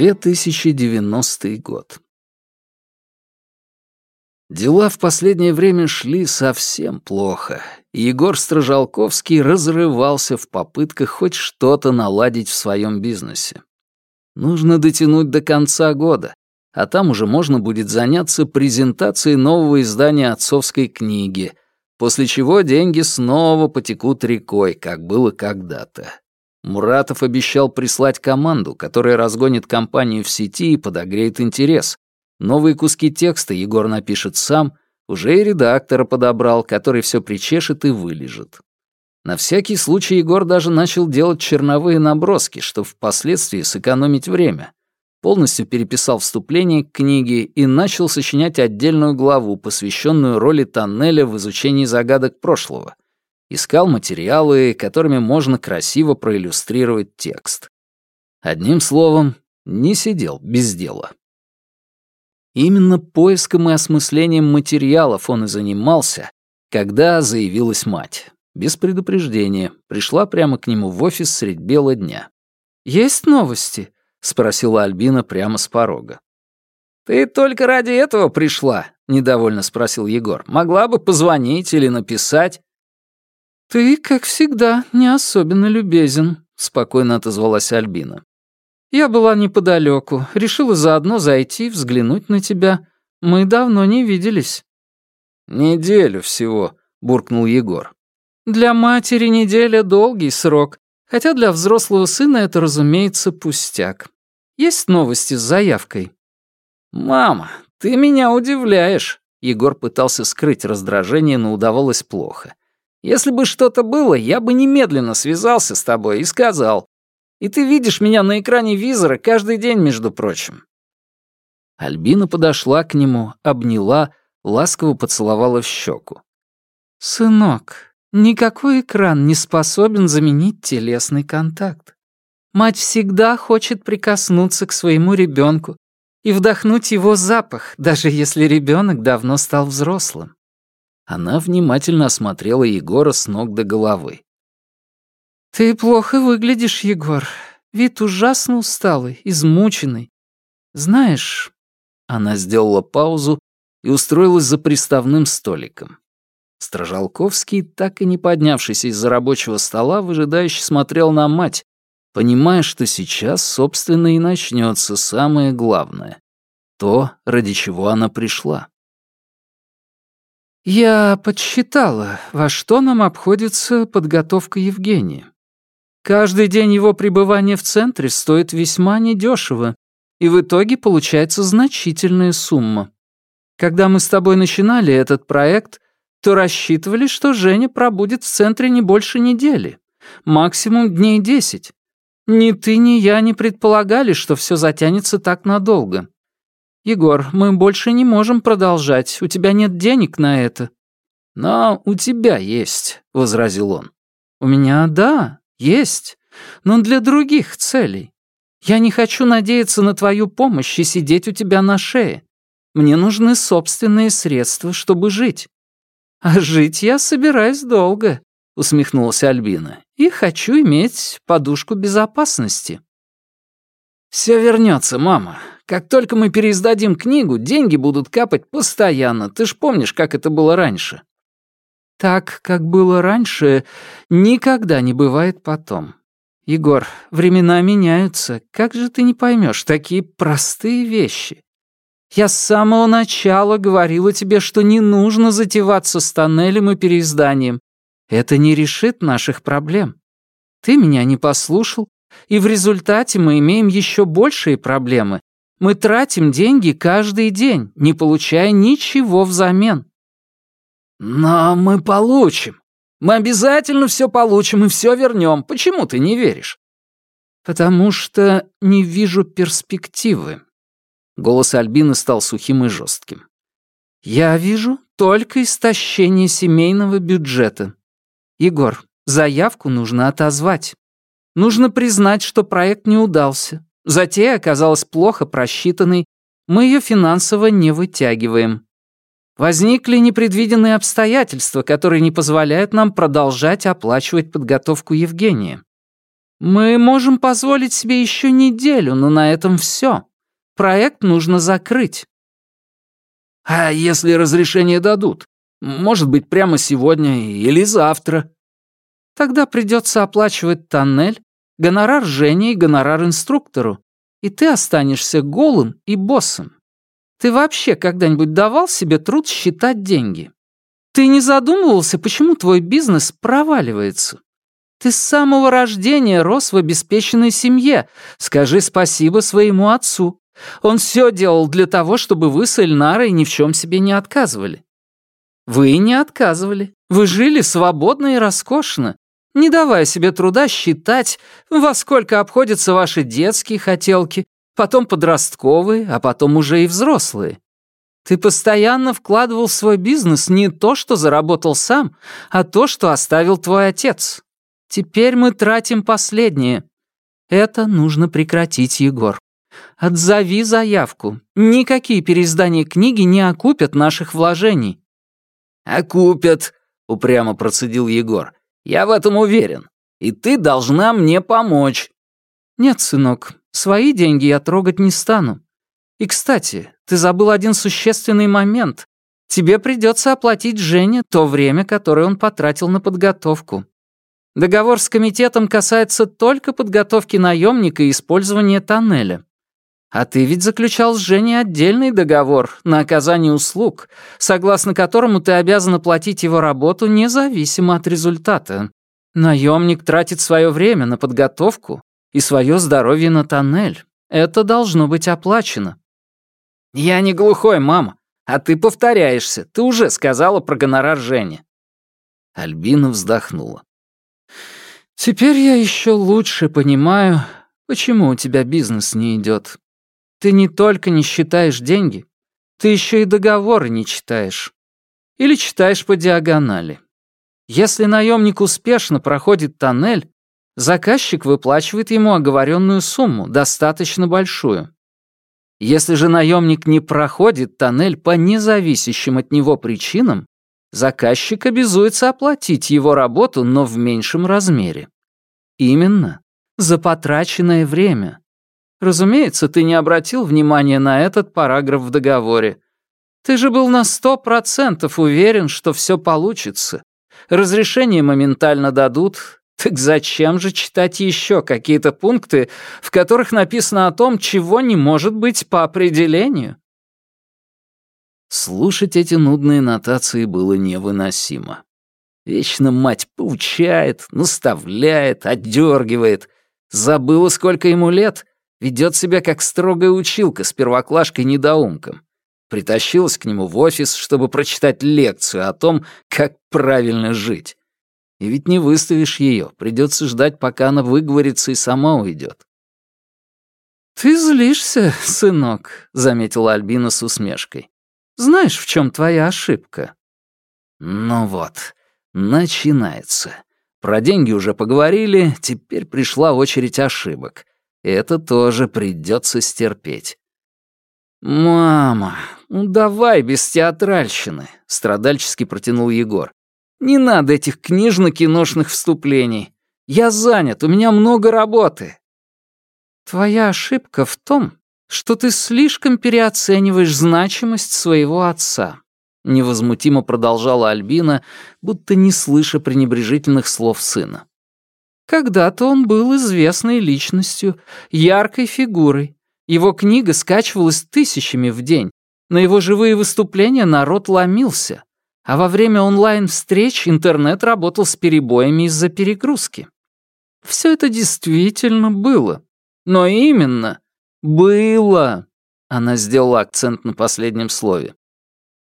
2090 год. Дела в последнее время шли совсем плохо, и Егор Стражалковский разрывался в попытках хоть что-то наладить в своем бизнесе. Нужно дотянуть до конца года, а там уже можно будет заняться презентацией нового издания отцовской книги, после чего деньги снова потекут рекой, как было когда-то. Муратов обещал прислать команду, которая разгонит компанию в сети и подогреет интерес. Новые куски текста Егор напишет сам, уже и редактора подобрал, который все причешет и вылежит. На всякий случай Егор даже начал делать черновые наброски, чтобы впоследствии сэкономить время. Полностью переписал вступление к книге и начал сочинять отдельную главу, посвященную роли тоннеля в изучении загадок прошлого — Искал материалы, которыми можно красиво проиллюстрировать текст. Одним словом, не сидел без дела. Именно поиском и осмыслением материалов он и занимался, когда заявилась мать. Без предупреждения, пришла прямо к нему в офис средь бела дня. «Есть новости?» — спросила Альбина прямо с порога. «Ты только ради этого пришла?» — недовольно спросил Егор. «Могла бы позвонить или написать». «Ты, как всегда, не особенно любезен», — спокойно отозвалась Альбина. «Я была неподалеку, решила заодно зайти, взглянуть на тебя. Мы давно не виделись». «Неделю всего», — буркнул Егор. «Для матери неделя — долгий срок, хотя для взрослого сына это, разумеется, пустяк. Есть новости с заявкой?» «Мама, ты меня удивляешь», — Егор пытался скрыть раздражение, но удавалось плохо. Если бы что-то было, я бы немедленно связался с тобой и сказал. И ты видишь меня на экране визора каждый день, между прочим». Альбина подошла к нему, обняла, ласково поцеловала в щеку. «Сынок, никакой экран не способен заменить телесный контакт. Мать всегда хочет прикоснуться к своему ребенку и вдохнуть его запах, даже если ребенок давно стал взрослым. Она внимательно осмотрела Егора с ног до головы. «Ты плохо выглядишь, Егор. Вид ужасно усталый, измученный. Знаешь...» Она сделала паузу и устроилась за приставным столиком. Стражалковский, так и не поднявшийся из-за рабочего стола, выжидающе смотрел на мать, понимая, что сейчас, собственно, и начнется самое главное — то, ради чего она пришла. «Я подсчитала, во что нам обходится подготовка Евгения. Каждый день его пребывания в центре стоит весьма недешево, и в итоге получается значительная сумма. Когда мы с тобой начинали этот проект, то рассчитывали, что Женя пробудет в центре не больше недели, максимум дней десять. Ни ты, ни я не предполагали, что все затянется так надолго. «Егор, мы больше не можем продолжать, у тебя нет денег на это». «Но у тебя есть», — возразил он. «У меня, да, есть, но для других целей. Я не хочу надеяться на твою помощь и сидеть у тебя на шее. Мне нужны собственные средства, чтобы жить. А жить я собираюсь долго», — усмехнулась Альбина, «и хочу иметь подушку безопасности». «Все вернется, мама. Как только мы переиздадим книгу, деньги будут капать постоянно. Ты ж помнишь, как это было раньше?» «Так, как было раньше, никогда не бывает потом. Егор, времена меняются. Как же ты не поймешь такие простые вещи? Я с самого начала говорила тебе, что не нужно затеваться с тоннелем и переизданием. Это не решит наших проблем. Ты меня не послушал, и в результате мы имеем еще большие проблемы, мы тратим деньги каждый день, не получая ничего взамен. Но мы получим. Мы обязательно все получим и все вернем. Почему ты не веришь? Потому что не вижу перспективы. Голос Альбины стал сухим и жестким. Я вижу только истощение семейного бюджета. Егор, заявку нужно отозвать. Нужно признать, что проект не удался. Затея оказалась плохо просчитанной, мы ее финансово не вытягиваем. Возникли непредвиденные обстоятельства, которые не позволяют нам продолжать оплачивать подготовку Евгения. Мы можем позволить себе еще неделю, но на этом все. Проект нужно закрыть. А если разрешение дадут? Может быть, прямо сегодня или завтра? Тогда придется оплачивать тоннель, гонорар Жене и гонорар инструктору, и ты останешься голым и боссом. Ты вообще когда-нибудь давал себе труд считать деньги? Ты не задумывался, почему твой бизнес проваливается? Ты с самого рождения рос в обеспеченной семье. Скажи спасибо своему отцу. Он все делал для того, чтобы вы с Эльнарой ни в чем себе не отказывали. Вы не отказывали. Вы жили свободно и роскошно, не давая себе труда считать, во сколько обходятся ваши детские хотелки, потом подростковые, а потом уже и взрослые. Ты постоянно вкладывал в свой бизнес не то, что заработал сам, а то, что оставил твой отец. Теперь мы тратим последнее. Это нужно прекратить, Егор. Отзови заявку. Никакие переиздания книги не окупят наших вложений. Окупят, упрямо процедил Егор. Я в этом уверен. И ты должна мне помочь. Нет, сынок, свои деньги я трогать не стану. И, кстати, ты забыл один существенный момент. Тебе придется оплатить Жене то время, которое он потратил на подготовку. Договор с комитетом касается только подготовки наемника и использования тоннеля. А ты ведь заключал с Женей отдельный договор на оказание услуг, согласно которому ты обязан оплатить его работу независимо от результата. Наемник тратит свое время на подготовку и свое здоровье на тоннель. Это должно быть оплачено. Я не глухой, мама, а ты повторяешься. Ты уже сказала про гонорар Жени. Альбина вздохнула. Теперь я еще лучше понимаю, почему у тебя бизнес не идет. Ты не только не считаешь деньги, ты еще и договоры не читаешь. Или читаешь по диагонали. Если наемник успешно проходит тоннель, заказчик выплачивает ему оговоренную сумму, достаточно большую. Если же наемник не проходит тоннель по независящим от него причинам, заказчик обязуется оплатить его работу, но в меньшем размере. Именно за потраченное время. Разумеется, ты не обратил внимания на этот параграф в договоре. Ты же был на сто процентов уверен, что все получится. Разрешение моментально дадут. Так зачем же читать еще какие-то пункты, в которых написано о том, чего не может быть по определению? Слушать эти нудные нотации было невыносимо. Вечно мать поучает, наставляет, отдергивает. Забыла, сколько ему лет, ведет себя как строгая училка с первоклашкой-недоумком. Притащилась к нему в офис, чтобы прочитать лекцию о том, как правильно жить. И ведь не выставишь ее, придется ждать, пока она выговорится и сама уйдет. «Ты злишься, сынок», — заметила Альбина с усмешкой. Знаешь, в чем твоя ошибка?» «Ну вот, начинается. Про деньги уже поговорили, теперь пришла очередь ошибок. Это тоже придется стерпеть». «Мама, ну давай без театральщины», — страдальчески протянул Егор. «Не надо этих книжно-киношных вступлений. Я занят, у меня много работы». «Твоя ошибка в том, что ты слишком переоцениваешь значимость своего отца», — невозмутимо продолжала Альбина, будто не слыша пренебрежительных слов сына. «Когда-то он был известной личностью, яркой фигурой. Его книга скачивалась тысячами в день. На его живые выступления народ ломился, а во время онлайн-встреч интернет работал с перебоями из-за перегрузки. Все это действительно было. Но именно «Было!» — она сделала акцент на последнем слове.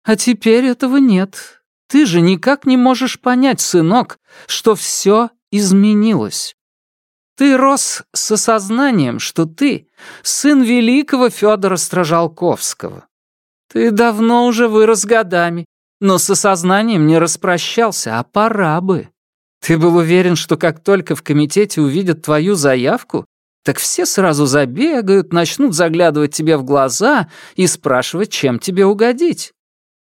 «А теперь этого нет. Ты же никак не можешь понять, сынок, что все изменилось. Ты рос с осознанием, что ты сын великого Федора Стражалковского. Ты давно уже вырос годами, но с осознанием не распрощался, а пора бы. Ты был уверен, что как только в комитете увидят твою заявку, так все сразу забегают, начнут заглядывать тебе в глаза и спрашивать, чем тебе угодить.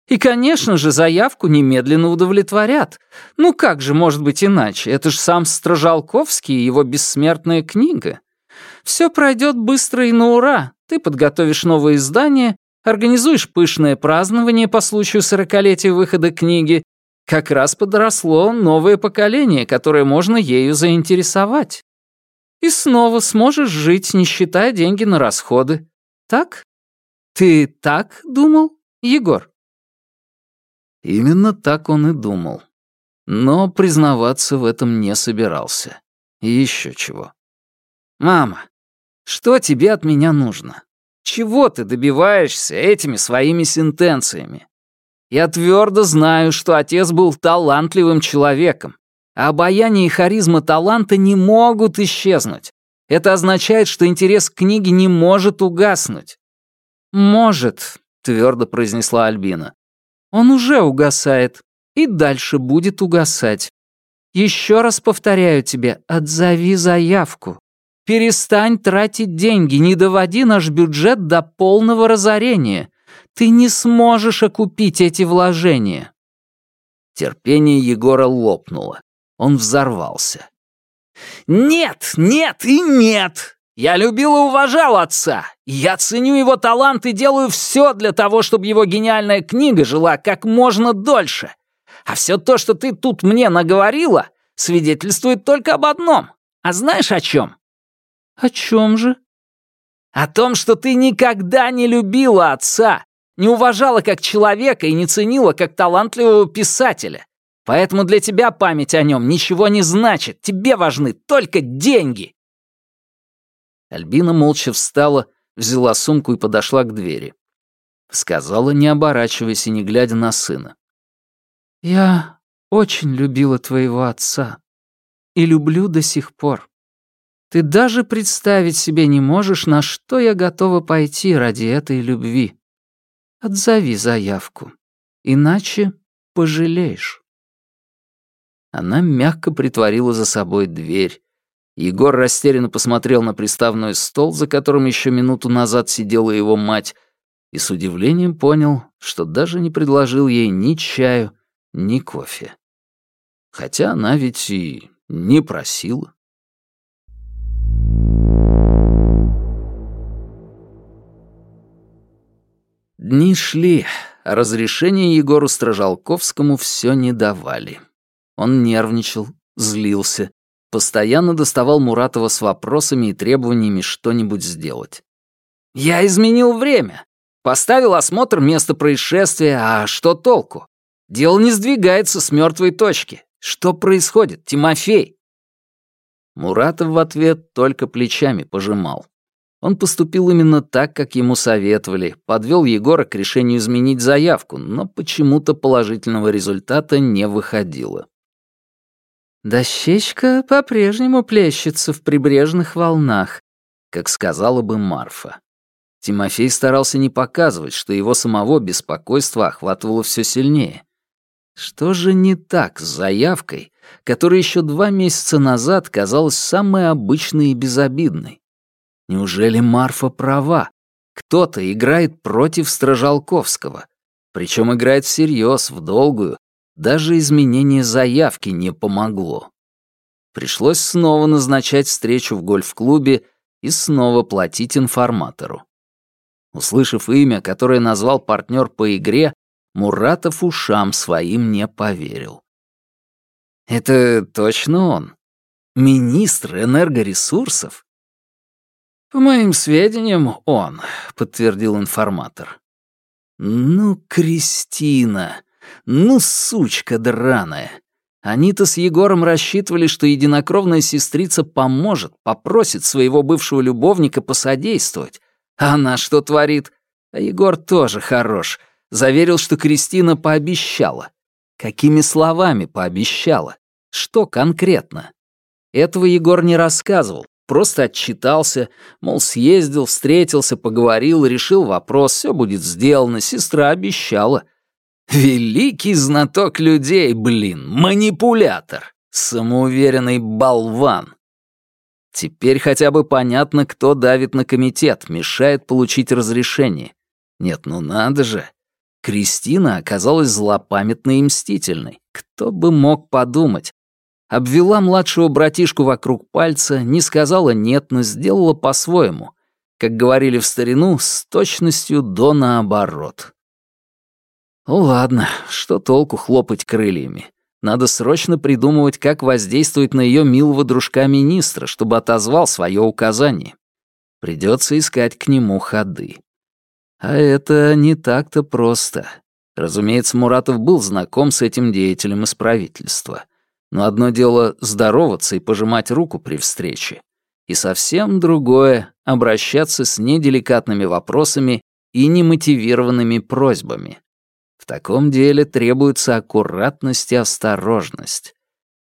И, конечно же, заявку немедленно удовлетворят. Ну как же может быть иначе? Это же сам Стражалковский и его бессмертная книга. Все пройдет быстро и на ура. Ты подготовишь новое издание, организуешь пышное празднование по случаю сорокалетия выхода книги. Как раз подросло новое поколение, которое можно ею заинтересовать. И снова сможешь жить, не считая деньги на расходы. Так? Ты так думал, Егор? Именно так он и думал. Но признаваться в этом не собирался. И еще чего. «Мама, что тебе от меня нужно? Чего ты добиваешься этими своими сентенциями? Я твердо знаю, что отец был талантливым человеком, а обаяние и харизма таланта не могут исчезнуть. Это означает, что интерес к книге не может угаснуть. «Может», — твердо произнесла Альбина. Он уже угасает и дальше будет угасать. Еще раз повторяю тебе, отзови заявку. Перестань тратить деньги, не доводи наш бюджет до полного разорения. Ты не сможешь окупить эти вложения». Терпение Егора лопнуло. Он взорвался. «Нет, нет и нет! Я любил и уважал отца. Я ценю его талант и делаю все для того, чтобы его гениальная книга жила как можно дольше. А все то, что ты тут мне наговорила, свидетельствует только об одном. А знаешь о чем? О чем же? О том, что ты никогда не любила отца, не уважала как человека и не ценила как талантливого писателя. Поэтому для тебя память о нем ничего не значит. Тебе важны только деньги. Альбина молча встала, взяла сумку и подошла к двери. Сказала, не оборачиваясь и не глядя на сына. «Я очень любила твоего отца. И люблю до сих пор. Ты даже представить себе не можешь, на что я готова пойти ради этой любви. Отзови заявку, иначе пожалеешь». Она мягко притворила за собой дверь, Егор растерянно посмотрел на приставной стол, за которым еще минуту назад сидела его мать, и с удивлением понял, что даже не предложил ей ни чаю, ни кофе. Хотя она ведь и не просила. Дни шли, а разрешения Егору Стражалковскому все не давали. Он нервничал, злился, Постоянно доставал Муратова с вопросами и требованиями что-нибудь сделать. «Я изменил время. Поставил осмотр места происшествия, а что толку? Дело не сдвигается с мертвой точки. Что происходит, Тимофей?» Муратов в ответ только плечами пожимал. Он поступил именно так, как ему советовали, подвел Егора к решению изменить заявку, но почему-то положительного результата не выходило. Дощечка по-прежнему плещется в прибрежных волнах, как сказала бы Марфа. Тимофей старался не показывать, что его самого беспокойство охватывало все сильнее. Что же не так с заявкой, которая еще два месяца назад казалась самой обычной и безобидной? Неужели Марфа права? Кто-то играет против Стражалковского. Причем играет всерьез, в долгую, даже изменение заявки не помогло. Пришлось снова назначать встречу в гольф-клубе и снова платить информатору. Услышав имя, которое назвал партнер по игре, Муратов ушам своим не поверил. Это точно он? Министр энергоресурсов? По моим сведениям, он, подтвердил информатор. Ну, Кристина, ну, сучка драная. Они-то с Егором рассчитывали, что единокровная сестрица поможет, попросит своего бывшего любовника посодействовать. А она что творит? А Егор тоже хорош. Заверил, что Кристина пообещала. Какими словами пообещала? Что конкретно? Этого Егор не рассказывал, просто отчитался, мол, съездил, встретился, поговорил, решил вопрос, все будет сделано, сестра обещала — Великий знаток людей, блин, манипулятор, самоуверенный болван. Теперь хотя бы понятно, кто давит на комитет, мешает получить разрешение. Нет, ну надо же. Кристина оказалась злопамятной и мстительной. Кто бы мог подумать? Обвела младшего братишку вокруг пальца, не сказала «нет», но сделала по-своему. Как говорили в старину, с точностью до наоборот. Ну ладно, что толку хлопать крыльями? Надо срочно придумывать, как воздействовать на ее милого дружка-министра, чтобы отозвал свое указание. Придется искать к нему ходы. А это не так-то просто. Разумеется, Муратов был знаком с этим деятелем из правительства. Но одно дело здороваться и пожимать руку при встрече, и совсем другое — обращаться с неделикатными вопросами и немотивированными просьбами. В таком деле требуется аккуратность и осторожность.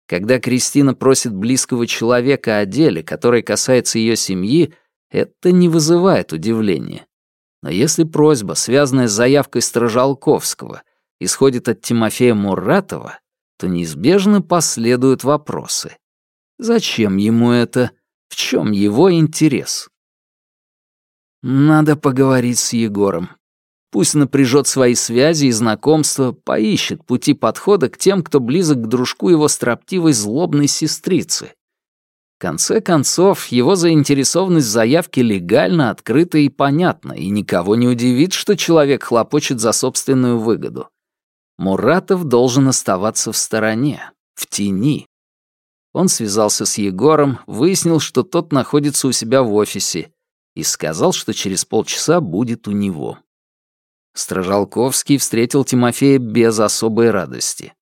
Когда Кристина просит близкого человека о деле, которое касается ее семьи, это не вызывает удивления. Но если просьба, связанная с заявкой Строжалковского, исходит от Тимофея Муратова, то неизбежно последуют вопросы. Зачем ему это? В чем его интерес? Надо поговорить с Егором. Пусть напряжет свои связи и знакомства, поищет пути подхода к тем, кто близок к дружку его строптивой злобной сестрицы. В конце концов, его заинтересованность в заявке легально, открыта и понятна, и никого не удивит, что человек хлопочет за собственную выгоду. Муратов должен оставаться в стороне, в тени. Он связался с Егором, выяснил, что тот находится у себя в офисе, и сказал, что через полчаса будет у него. Стражалковский встретил Тимофея без особой радости.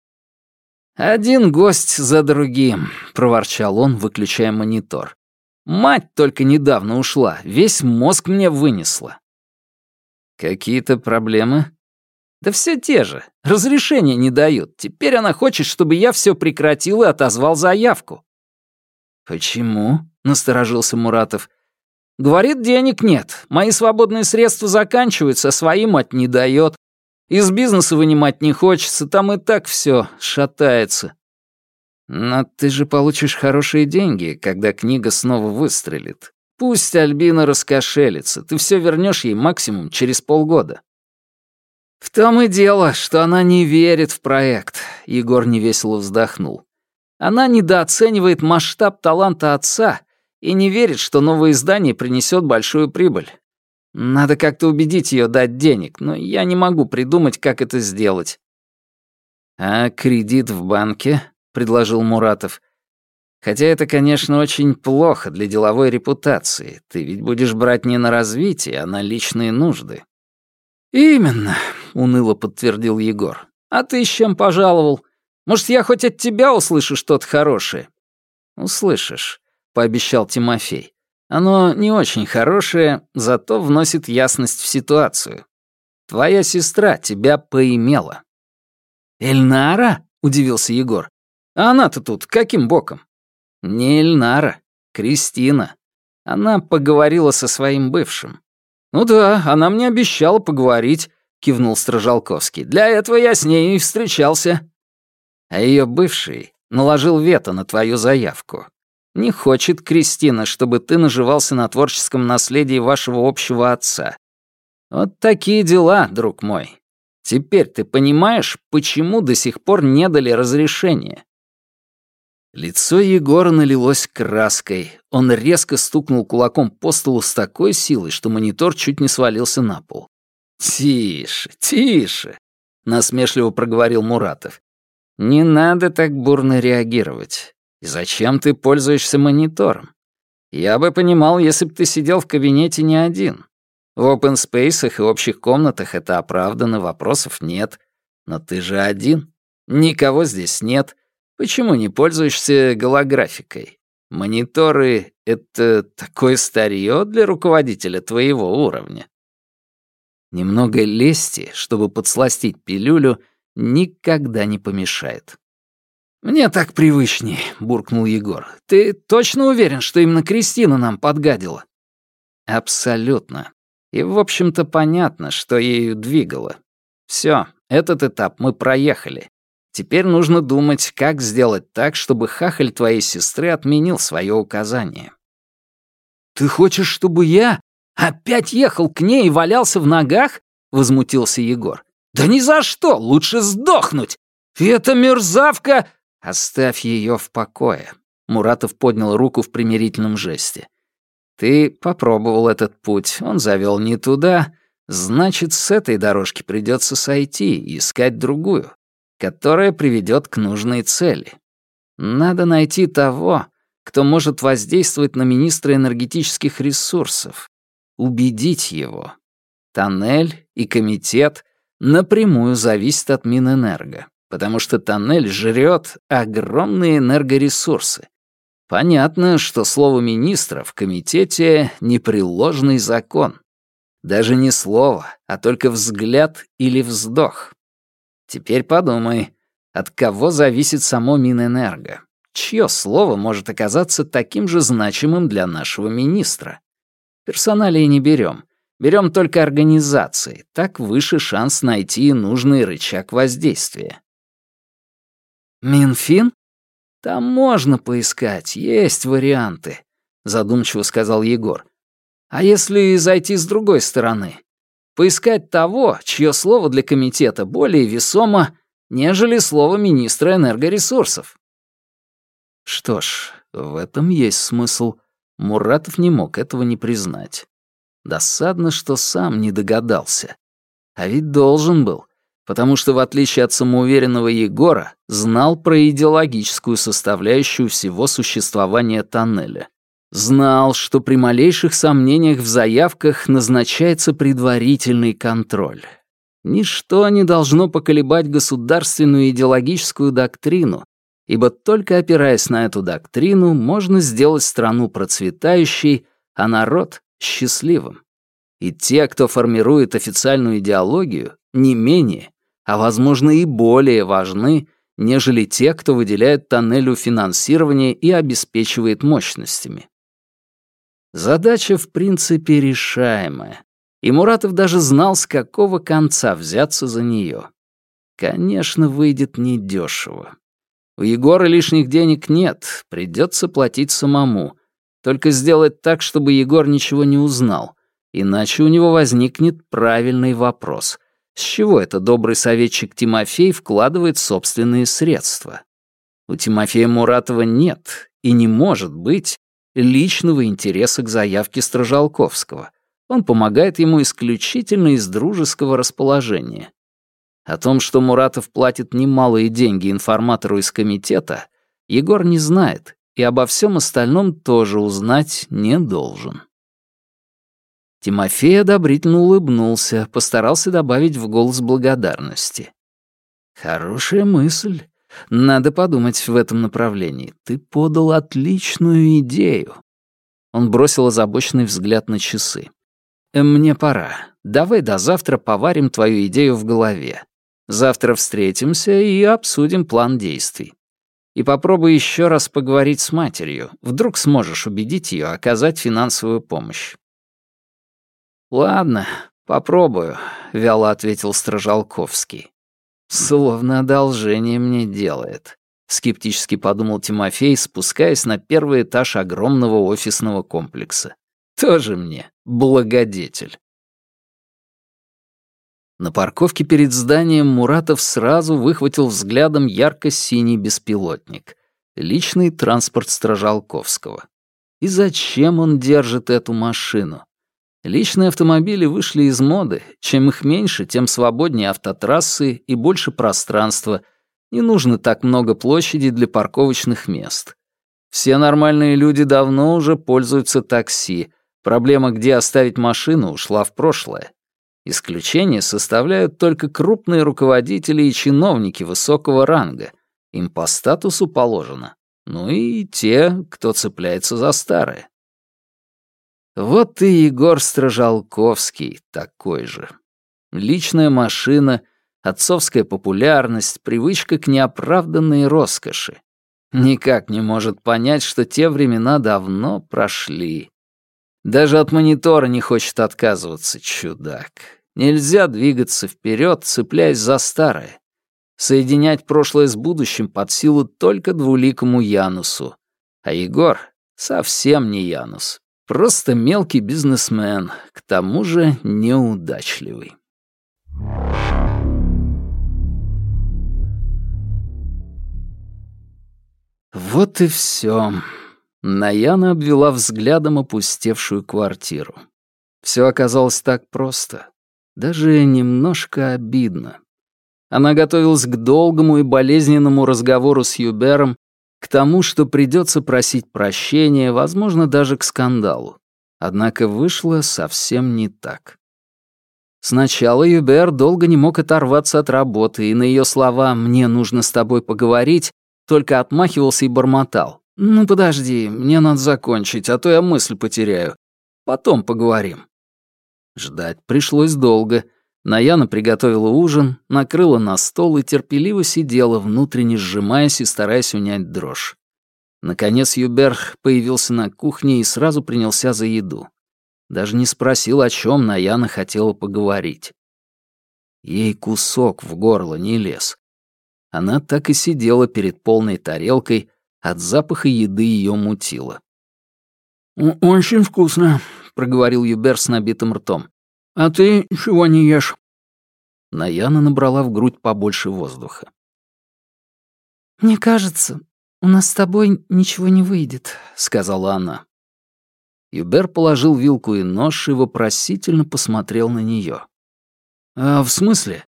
«Один гость за другим», — проворчал он, выключая монитор. «Мать только недавно ушла, весь мозг мне вынесла». «Какие-то проблемы?» «Да все те же. Разрешения не дают. Теперь она хочет, чтобы я все прекратил и отозвал заявку». «Почему?» — насторожился Муратов. Говорит, денег нет. Мои свободные средства заканчиваются, а свои мать не дает. Из бизнеса вынимать не хочется, там и так все шатается. Но ты же получишь хорошие деньги, когда книга снова выстрелит. Пусть Альбина раскошелится, ты все вернешь ей максимум через полгода. В том и дело, что она не верит в проект, Егор невесело вздохнул. Она недооценивает масштаб таланта отца и не верит, что новое издание принесет большую прибыль. Надо как-то убедить ее дать денег, но я не могу придумать, как это сделать». «А кредит в банке?» — предложил Муратов. «Хотя это, конечно, очень плохо для деловой репутации. Ты ведь будешь брать не на развитие, а на личные нужды». «Именно», — уныло подтвердил Егор. «А ты с чем пожаловал? Может, я хоть от тебя услышу что-то хорошее?» «Услышишь. — пообещал Тимофей. «Оно не очень хорошее, зато вносит ясность в ситуацию. Твоя сестра тебя поимела». «Эльнара?» — удивился Егор. «А она-то тут каким боком?» «Не Эльнара, Кристина. Она поговорила со своим бывшим». «Ну да, она мне обещала поговорить», — кивнул Стражалковский. «Для этого я с ней и встречался». А ее бывший наложил вето на твою заявку. Не хочет Кристина, чтобы ты наживался на творческом наследии вашего общего отца. Вот такие дела, друг мой. Теперь ты понимаешь, почему до сих пор не дали разрешения?» Лицо Егора налилось краской. Он резко стукнул кулаком по столу с такой силой, что монитор чуть не свалился на пол. «Тише, тише!» — насмешливо проговорил Муратов. «Не надо так бурно реагировать. Зачем ты пользуешься монитором? Я бы понимал, если бы ты сидел в кабинете не один. В опенспейсах и общих комнатах это оправдано, вопросов нет. Но ты же один. Никого здесь нет. Почему не пользуешься голографикой? Мониторы — это такое старье для руководителя твоего уровня. Немного лести, чтобы подсластить пилюлю, никогда не помешает. «Мне так привычней», — буркнул Егор. «Ты точно уверен, что именно Кристина нам подгадила?» «Абсолютно. И, в общем-то, понятно, что ею двигало. Все, этот этап мы проехали. Теперь нужно думать, как сделать так, чтобы хахаль твоей сестры отменил свое указание». «Ты хочешь, чтобы я опять ехал к ней и валялся в ногах?» — возмутился Егор. «Да ни за что! Лучше сдохнуть! И эта мерзавка...» «Оставь ее в покое», — Муратов поднял руку в примирительном жесте. «Ты попробовал этот путь, он завел не туда, значит, с этой дорожки придется сойти и искать другую, которая приведет к нужной цели. Надо найти того, кто может воздействовать на министра энергетических ресурсов, убедить его. Тоннель и комитет напрямую зависят от Минэнерго, потому что тоннель жрет огромные энергоресурсы. Понятно, что слово министра в комитете — непреложный закон. Даже не слово, а только взгляд или вздох. Теперь подумай, от кого зависит само Минэнерго? Чье слово может оказаться таким же значимым для нашего министра? Персоналии не берем. Берем только организации. Так выше шанс найти нужный рычаг воздействия. Минфин? Там можно поискать, есть варианты, задумчиво сказал Егор. А если зайти с другой стороны? Поискать того, чье слово для комитета более весомо, нежели слово министра энергоресурсов. Что ж, в этом есть смысл. Муратов не мог этого не признать. Досадно, что сам не догадался. А ведь должен был, потому что, в отличие от самоуверенного Егора, знал про идеологическую составляющую всего существования тоннеля. Знал, что при малейших сомнениях в заявках назначается предварительный контроль. Ничто не должно поколебать государственную идеологическую доктрину, ибо только опираясь на эту доктрину, можно сделать страну процветающей, а народ — счастливым. И те, кто формирует официальную идеологию, не менее, а, возможно, и более важны, нежели те, кто выделяет тоннелю финансирование и обеспечивает мощностями. Задача, в принципе, решаемая, и Муратов даже знал, с какого конца взяться за нее. Конечно, выйдет недешево. У Егора лишних денег нет, придется платить самому. Только сделать так, чтобы Егор ничего не узнал, иначе у него возникнет правильный вопрос. С чего это добрый советчик Тимофей вкладывает собственные средства? У Тимофея Муратова нет и не может быть личного интереса к заявке Стражалковского. Он помогает ему исключительно из дружеского расположения. О том, что Муратов платит немалые деньги информатору из комитета, Егор не знает и обо всем остальном тоже узнать не должен. Тимофей одобрительно улыбнулся, постарался добавить в голос благодарности. «Хорошая мысль. Надо подумать в этом направлении. Ты подал отличную идею». Он бросил озабоченный взгляд на часы. «Мне пора. Давай до завтра поварим твою идею в голове. Завтра встретимся и обсудим план действий. И попробуй еще раз поговорить с матерью. Вдруг сможешь убедить ее оказать финансовую помощь. «Ладно, попробую», — вяло ответил Стражалковский. «Словно одолжение мне делает», — скептически подумал Тимофей, спускаясь на первый этаж огромного офисного комплекса. «Тоже мне благодетель». На парковке перед зданием Муратов сразу выхватил взглядом ярко-синий беспилотник. Личный транспорт Стражалковского. И зачем он держит эту машину? Личные автомобили вышли из моды. Чем их меньше, тем свободнее автотрассы и больше пространства. Не нужно так много площади для парковочных мест. Все нормальные люди давно уже пользуются такси. Проблема, где оставить машину, ушла в прошлое. Исключение составляют только крупные руководители и чиновники высокого ранга. Им по статусу положено. Ну и те, кто цепляется за старое. Вот и Егор Стражалковский такой же. Личная машина, отцовская популярность, привычка к неоправданной роскоши. Никак не может понять, что те времена давно прошли. Даже от монитора не хочет отказываться, чудак. Нельзя двигаться вперед, цепляясь за старое. Соединять прошлое с будущим под силу только двуликому Янусу. А Егор совсем не Янус. Просто мелкий бизнесмен, к тому же неудачливый. Вот и все. Наяна обвела взглядом опустевшую квартиру. Все оказалось так просто. Даже немножко обидно. Она готовилась к долгому и болезненному разговору с Юбером, к тому, что придется просить прощения, возможно, даже к скандалу. Однако вышло совсем не так. Сначала Юбер долго не мог оторваться от работы, и на ее слова «мне нужно с тобой поговорить» только отмахивался и бормотал. «Ну подожди, мне надо закончить, а то я мысль потеряю. Потом поговорим». Ждать пришлось долго. Наяна приготовила ужин, накрыла на стол и терпеливо сидела, внутренне сжимаясь и стараясь унять дрожь. Наконец Юбер появился на кухне и сразу принялся за еду. Даже не спросил, о чем Наяна хотела поговорить. Ей кусок в горло не лез. Она так и сидела перед полной тарелкой, от запаха еды ее мутило. «Очень вкусно», — проговорил Юбер с набитым ртом. «А ты чего не ешь?» Наяна набрала в грудь побольше воздуха. «Мне кажется, у нас с тобой ничего не выйдет», — сказала она. Юбер положил вилку и нож и вопросительно посмотрел на нее. «А в смысле?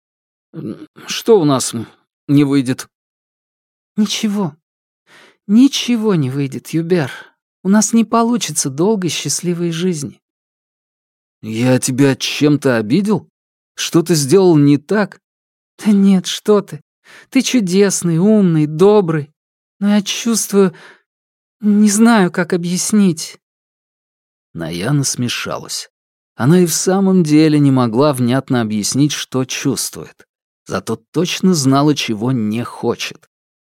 Что у нас не выйдет?» «Ничего. Ничего не выйдет, Юбер. У нас не получится долгой счастливой жизни. Я тебя чем-то обидел? Что ты сделал не так? Да нет, что ты. Ты чудесный, умный, добрый. Но я чувствую... Не знаю, как объяснить. Наяна смешалась. Она и в самом деле не могла внятно объяснить, что чувствует. Зато точно знала, чего не хочет.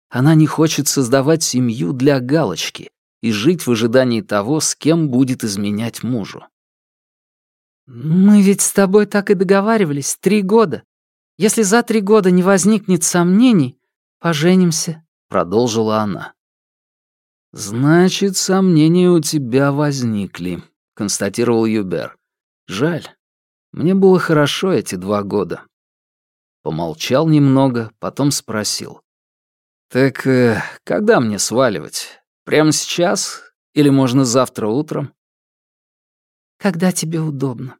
Она не хочет создавать семью для галочки, и жить в ожидании того, с кем будет изменять мужу. «Мы ведь с тобой так и договаривались три года. Если за три года не возникнет сомнений, поженимся», — продолжила она. «Значит, сомнения у тебя возникли», — констатировал Юбер. «Жаль. Мне было хорошо эти два года». Помолчал немного, потом спросил. «Так э, когда мне сваливать? Прямо сейчас? Или можно завтра утром? Когда тебе удобно.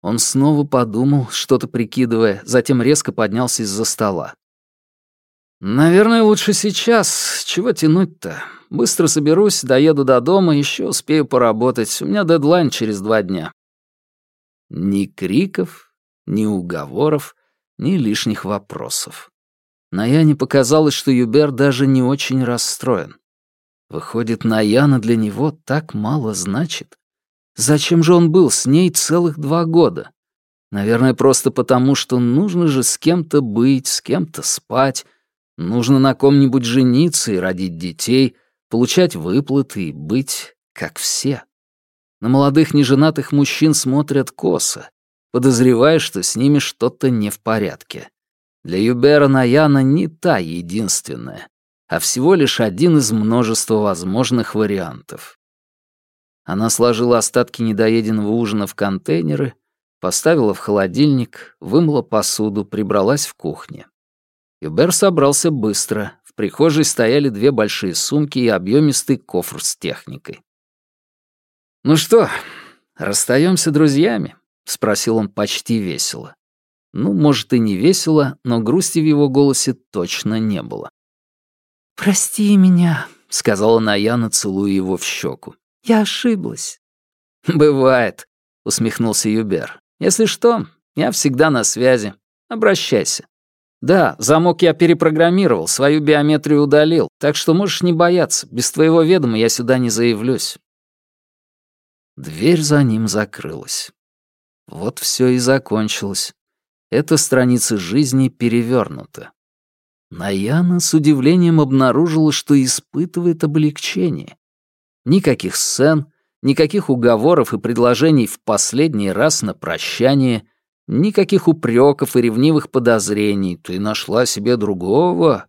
Он снова подумал, что-то прикидывая, затем резко поднялся из-за стола. «Наверное, лучше сейчас. Чего тянуть-то? Быстро соберусь, доеду до дома, еще успею поработать. У меня дедлайн через два дня». Ни криков, ни уговоров, ни лишних вопросов. Наяне показалось, что Юбер даже не очень расстроен. Выходит, Наяна для него так мало значит. Зачем же он был с ней целых два года? Наверное, просто потому, что нужно же с кем-то быть, с кем-то спать, нужно на ком-нибудь жениться и родить детей, получать выплаты и быть как все. На молодых неженатых мужчин смотрят косо, подозревая, что с ними что-то не в порядке. Для Юбера Наяна не та единственная, а всего лишь один из множества возможных вариантов. Она сложила остатки недоеденного ужина в контейнеры, поставила в холодильник, вымыла посуду, прибралась в кухне. Юбер собрался быстро. В прихожей стояли две большие сумки и объемистый кофр с техникой. «Ну что, расстаемся друзьями?» — спросил он почти весело. Ну, может, и не весело, но грусти в его голосе точно не было. «Прости меня», — сказала Наяна, целуя его в щеку. «Я ошиблась». «Бывает», — усмехнулся Юбер. «Если что, я всегда на связи. Обращайся. Да, замок я перепрограммировал, свою биометрию удалил, так что можешь не бояться, без твоего ведома я сюда не заявлюсь». Дверь за ним закрылась. Вот все и закончилось эта страница жизни перевернута. Наяна с удивлением обнаружила, что испытывает облегчение. Никаких сцен, никаких уговоров и предложений в последний раз на прощание, никаких упреков и ревнивых подозрений. Ты нашла себе другого.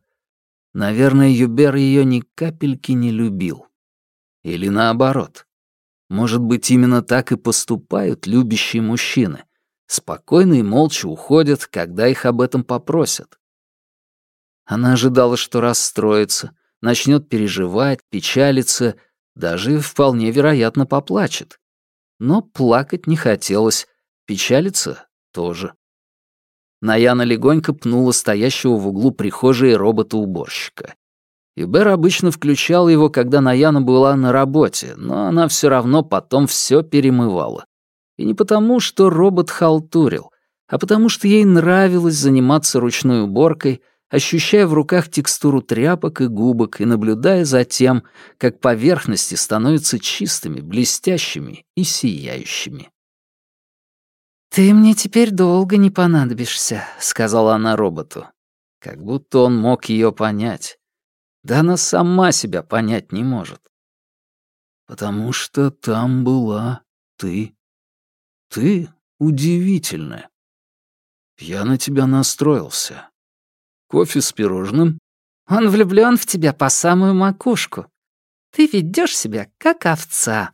Наверное, Юбер ее ни капельки не любил. Или наоборот. Может быть, именно так и поступают любящие мужчины спокойно и молча уходят, когда их об этом попросят. Она ожидала, что расстроится, начнет переживать, печалиться, даже вполне вероятно поплачет. Но плакать не хотелось, печалиться тоже. Наяна легонько пнула стоящего в углу прихожей робота-уборщика. Юбер обычно включал его, когда Наяна была на работе, но она все равно потом все перемывала. И не потому, что робот халтурил, а потому что ей нравилось заниматься ручной уборкой, ощущая в руках текстуру тряпок и губок и наблюдая за тем, как поверхности становятся чистыми, блестящими и сияющими. «Ты мне теперь долго не понадобишься», — сказала она роботу. Как будто он мог ее понять. Да она сама себя понять не может. «Потому что там была ты. Ты удивительная. Я на тебя настроился. Кофе с пирожным?» «Он влюблён в тебя по самую макушку. Ты ведёшь себя как овца».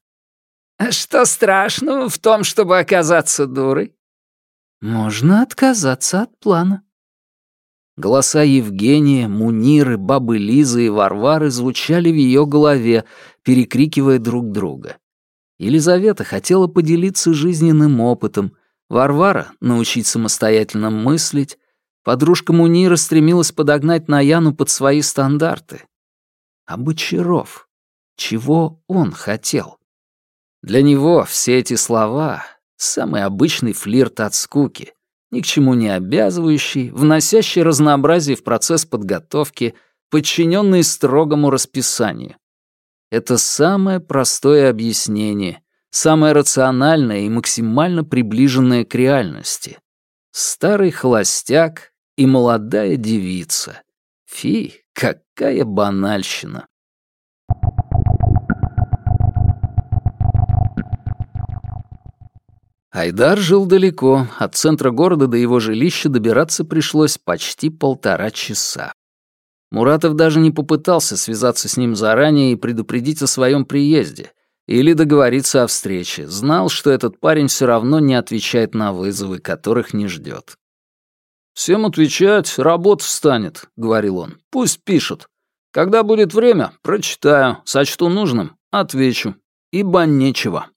«Что страшного в том, чтобы оказаться дурой?» «Можно отказаться от плана». Голоса Евгения, Муниры, бабы Лизы и Варвары звучали в ее голове, перекрикивая друг друга. Елизавета хотела поделиться жизненным опытом, Варвара — научить самостоятельно мыслить, подружка Мунира стремилась подогнать Наяну под свои стандарты. А Бочаров? Чего он хотел? Для него все эти слова — самый обычный флирт от скуки, ни к чему не обязывающий, вносящий разнообразие в процесс подготовки, подчиненный строгому расписанию. Это самое простое объяснение, самое рациональное и максимально приближенное к реальности. Старый холостяк и молодая девица. Фи, какая банальщина. Айдар жил далеко, от центра города до его жилища добираться пришлось почти полтора часа. Муратов даже не попытался связаться с ним заранее и предупредить о своем приезде или договориться о встрече, знал, что этот парень все равно не отвечает на вызовы, которых не ждет. «Всем отвечать, работа встанет», — говорил он. «Пусть пишут. Когда будет время, прочитаю, сочту нужным, отвечу. Ибо нечего».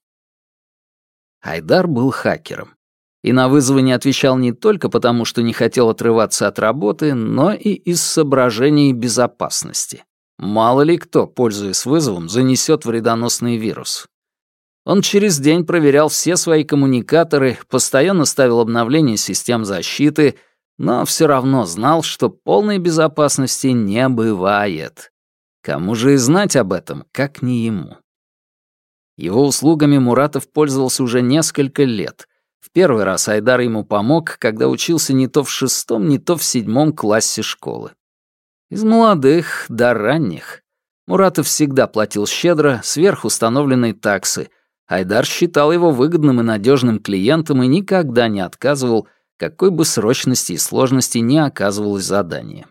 Айдар был хакером. И на вызовы не отвечал не только потому, что не хотел отрываться от работы, но и из соображений безопасности. Мало ли кто, пользуясь вызовом, занесет вредоносный вирус. Он через день проверял все свои коммуникаторы, постоянно ставил обновления систем защиты, но все равно знал, что полной безопасности не бывает. Кому же и знать об этом, как не ему? Его услугами Муратов пользовался уже несколько лет. В первый раз Айдар ему помог, когда учился не то в шестом, не то в седьмом классе школы. Из молодых до ранних. Муратов всегда платил щедро, сверх установленной таксы. Айдар считал его выгодным и надежным клиентом и никогда не отказывал, какой бы срочности и сложности не оказывалось задание.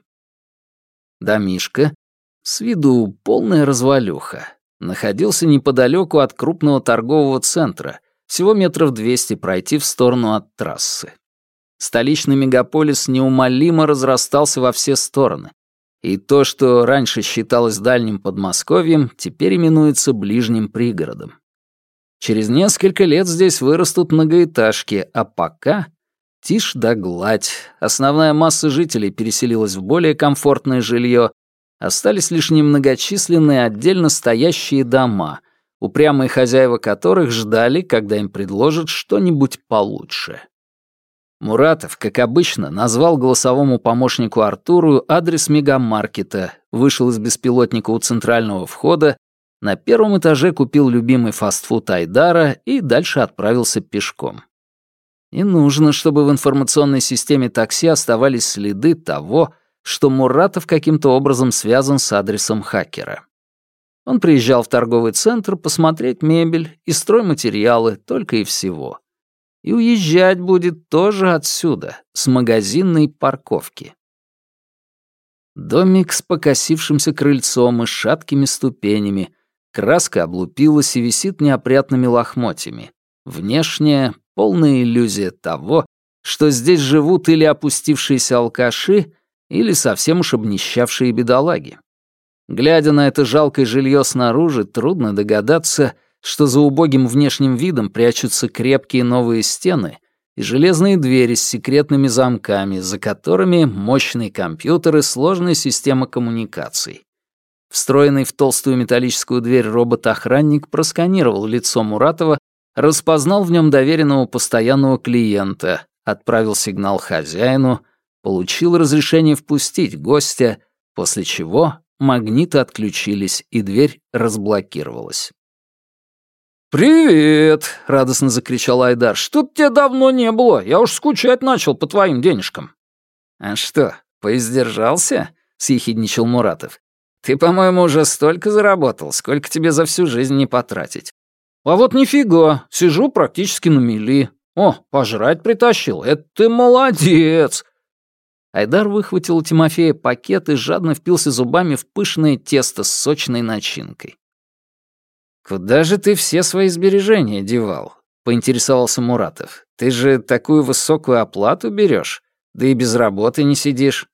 Домишка, с виду полная развалюха, находился неподалеку от крупного торгового центра, всего метров двести пройти в сторону от трассы. Столичный мегаполис неумолимо разрастался во все стороны, и то, что раньше считалось дальним Подмосковьем, теперь именуется ближним пригородом. Через несколько лет здесь вырастут многоэтажки, а пока тишь да гладь. Основная масса жителей переселилась в более комфортное жилье, Остались лишь немногочисленные отдельно стоящие дома, упрямые хозяева которых ждали, когда им предложат что-нибудь получше. Муратов, как обычно, назвал голосовому помощнику Артуру адрес мегамаркета, вышел из беспилотника у центрального входа, на первом этаже купил любимый фастфуд Айдара и дальше отправился пешком. И нужно, чтобы в информационной системе такси оставались следы того, что Муратов каким-то образом связан с адресом хакера. Он приезжал в торговый центр посмотреть мебель и стройматериалы, только и всего. И уезжать будет тоже отсюда, с магазинной парковки. Домик с покосившимся крыльцом и шаткими ступенями, краска облупилась и висит неопрятными лохмотьями. Внешняя — полная иллюзия того, что здесь живут или опустившиеся алкаши, или совсем уж обнищавшие бедолаги. Глядя на это жалкое жилье снаружи, трудно догадаться, что за убогим внешним видом прячутся крепкие новые стены и железные двери с секретными замками, за которыми мощные компьютеры, сложная система коммуникаций. Встроенный в толстую металлическую дверь робот-охранник просканировал лицо Муратова, распознал в нем доверенного постоянного клиента, отправил сигнал хозяину, получил разрешение впустить гостя, после чего магниты отключились и дверь разблокировалась. «Привет!» — радостно закричал Айдар. «Что-то тебя давно не было. Я уж скучать начал по твоим денежкам». «А что, поиздержался?» — съехидничал Муратов. «Ты, по-моему, уже столько заработал, сколько тебе за всю жизнь не потратить». «А вот нифига, сижу практически на мели. О, пожрать притащил. Это ты молодец!» Айдар выхватил у Тимофея пакет и жадно впился зубами в пышное тесто с сочной начинкой. «Куда же ты все свои сбережения девал?» — поинтересовался Муратов. «Ты же такую высокую оплату берешь, да и без работы не сидишь».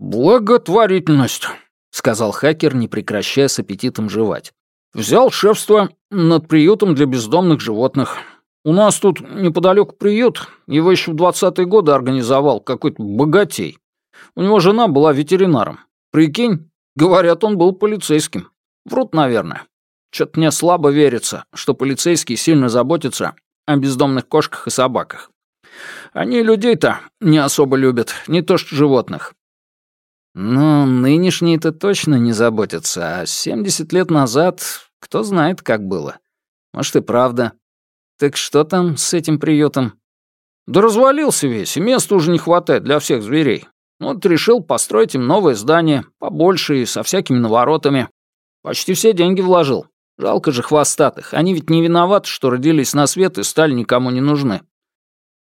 «Благотворительность», — сказал хакер, не прекращая с аппетитом жевать. «Взял шефство над приютом для бездомных животных. У нас тут неподалеку приют, его еще в двадцатые годы организовал какой-то богатей. У него жена была ветеринаром. Прикинь, говорят, он был полицейским. Врут, наверное. Что-то мне слабо верится, что полицейские сильно заботятся о бездомных кошках и собаках. Они людей-то не особо любят, не то что животных. Ну, нынешние-то точно не заботятся, а 70 лет назад кто знает, как было. Может, и правда. Так что там с этим приютом? Да развалился весь, и места уже не хватает для всех зверей. Вот решил построить им новое здание, побольше и со всякими наворотами. Почти все деньги вложил. Жалко же хвостатых. Они ведь не виноваты, что родились на свет и стали никому не нужны.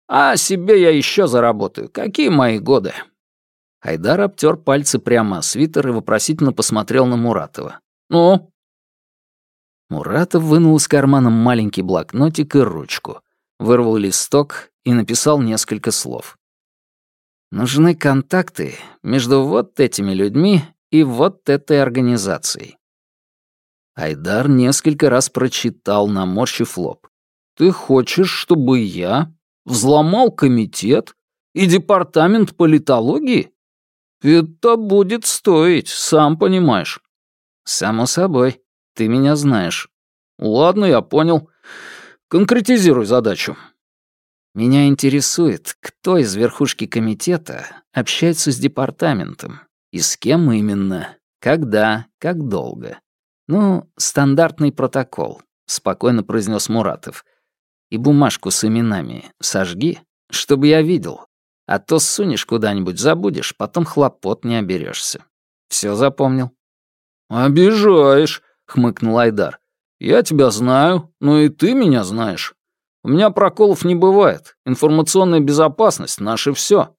А себе я еще заработаю. Какие мои годы?» Айдар обтер пальцы прямо о свитер и вопросительно посмотрел на Муратова. «Ну?» Муратов вынул из кармана маленький блокнотик и ручку, вырвал листок и написал несколько слов. «Нужны контакты между вот этими людьми и вот этой организацией. Айдар несколько раз прочитал, наморщив лоб. «Ты хочешь, чтобы я взломал комитет и департамент политологии? Это будет стоить, сам понимаешь». «Само собой. Ты меня знаешь». «Ладно, я понял. Конкретизируй задачу». Меня интересует, кто из верхушки комитета общается с департаментом, и с кем именно, когда, как долго. «Ну, стандартный протокол», — спокойно произнес Муратов. «И бумажку с именами сожги, чтобы я видел. А то сунешь куда-нибудь, забудешь, потом хлопот не оберешься. Все запомнил?» «Обижаешь», — хмыкнул Айдар. «Я тебя знаю, но и ты меня знаешь. У меня проколов не бывает. Информационная безопасность — наше все.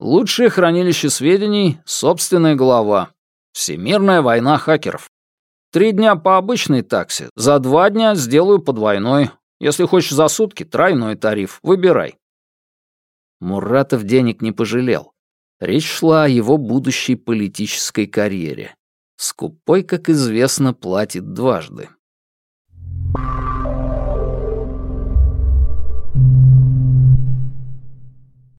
Лучшее хранилище сведений — собственная голова. Всемирная война хакеров. Три дня по обычной таксе, за два дня сделаю по двойной. Если хочешь за сутки, тройной тариф, выбирай». Муратов денег не пожалел. Речь шла о его будущей политической карьере. Скупой, как известно, платит дважды.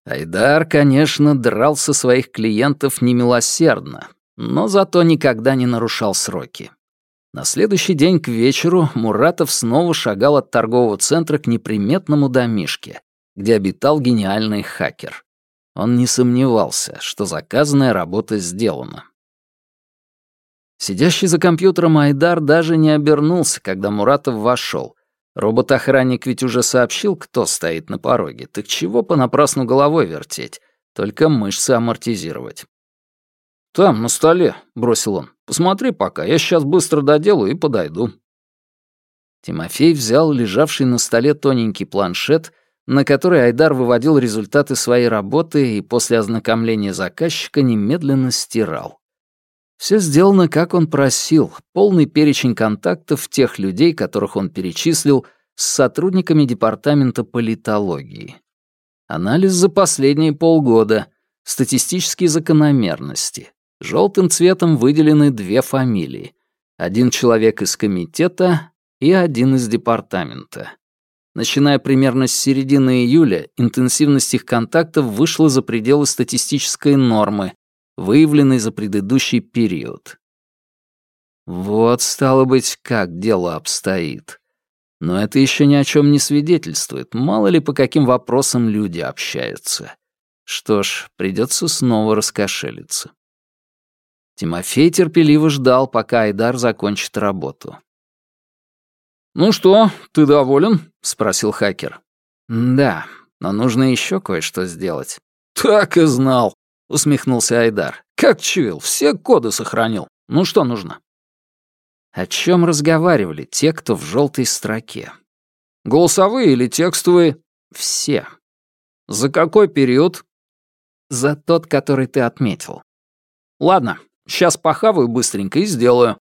Айдар, конечно, драл со своих клиентов немилосердно, но зато никогда не нарушал сроки. На следующий день к вечеру Муратов снова шагал от торгового центра к неприметному домишке, где обитал гениальный хакер. Он не сомневался, что заказанная работа сделана. Сидящий за компьютером Айдар даже не обернулся, когда Муратов вошел. Робот-охранник ведь уже сообщил, кто стоит на пороге, так чего понапрасну головой вертеть, только мышцы амортизировать. «Там, на столе», — бросил он. «Посмотри пока, я сейчас быстро доделаю и подойду». Тимофей взял лежавший на столе тоненький планшет, на который Айдар выводил результаты своей работы и после ознакомления заказчика немедленно стирал. Все сделано, как он просил, полный перечень контактов тех людей, которых он перечислил, с сотрудниками департамента политологии. Анализ за последние полгода, статистические закономерности, Желтым цветом выделены две фамилии. Один человек из комитета и один из департамента. Начиная примерно с середины июля, интенсивность их контактов вышла за пределы статистической нормы, выявленной за предыдущий период. Вот, стало быть, как дело обстоит. Но это еще ни о чем не свидетельствует, мало ли по каким вопросам люди общаются. Что ж, придется снова раскошелиться. Тимофей терпеливо ждал, пока Айдар закончит работу. «Ну что, ты доволен?» — спросил хакер. «Да, но нужно еще кое-что сделать». «Так и знал», — усмехнулся Айдар. «Как чуял, все коды сохранил. Ну что нужно?» О чем разговаривали те, кто в желтой строке? Голосовые или текстовые? Все. За какой период? За тот, который ты отметил. Ладно, Сейчас похаваю быстренько и сделаю.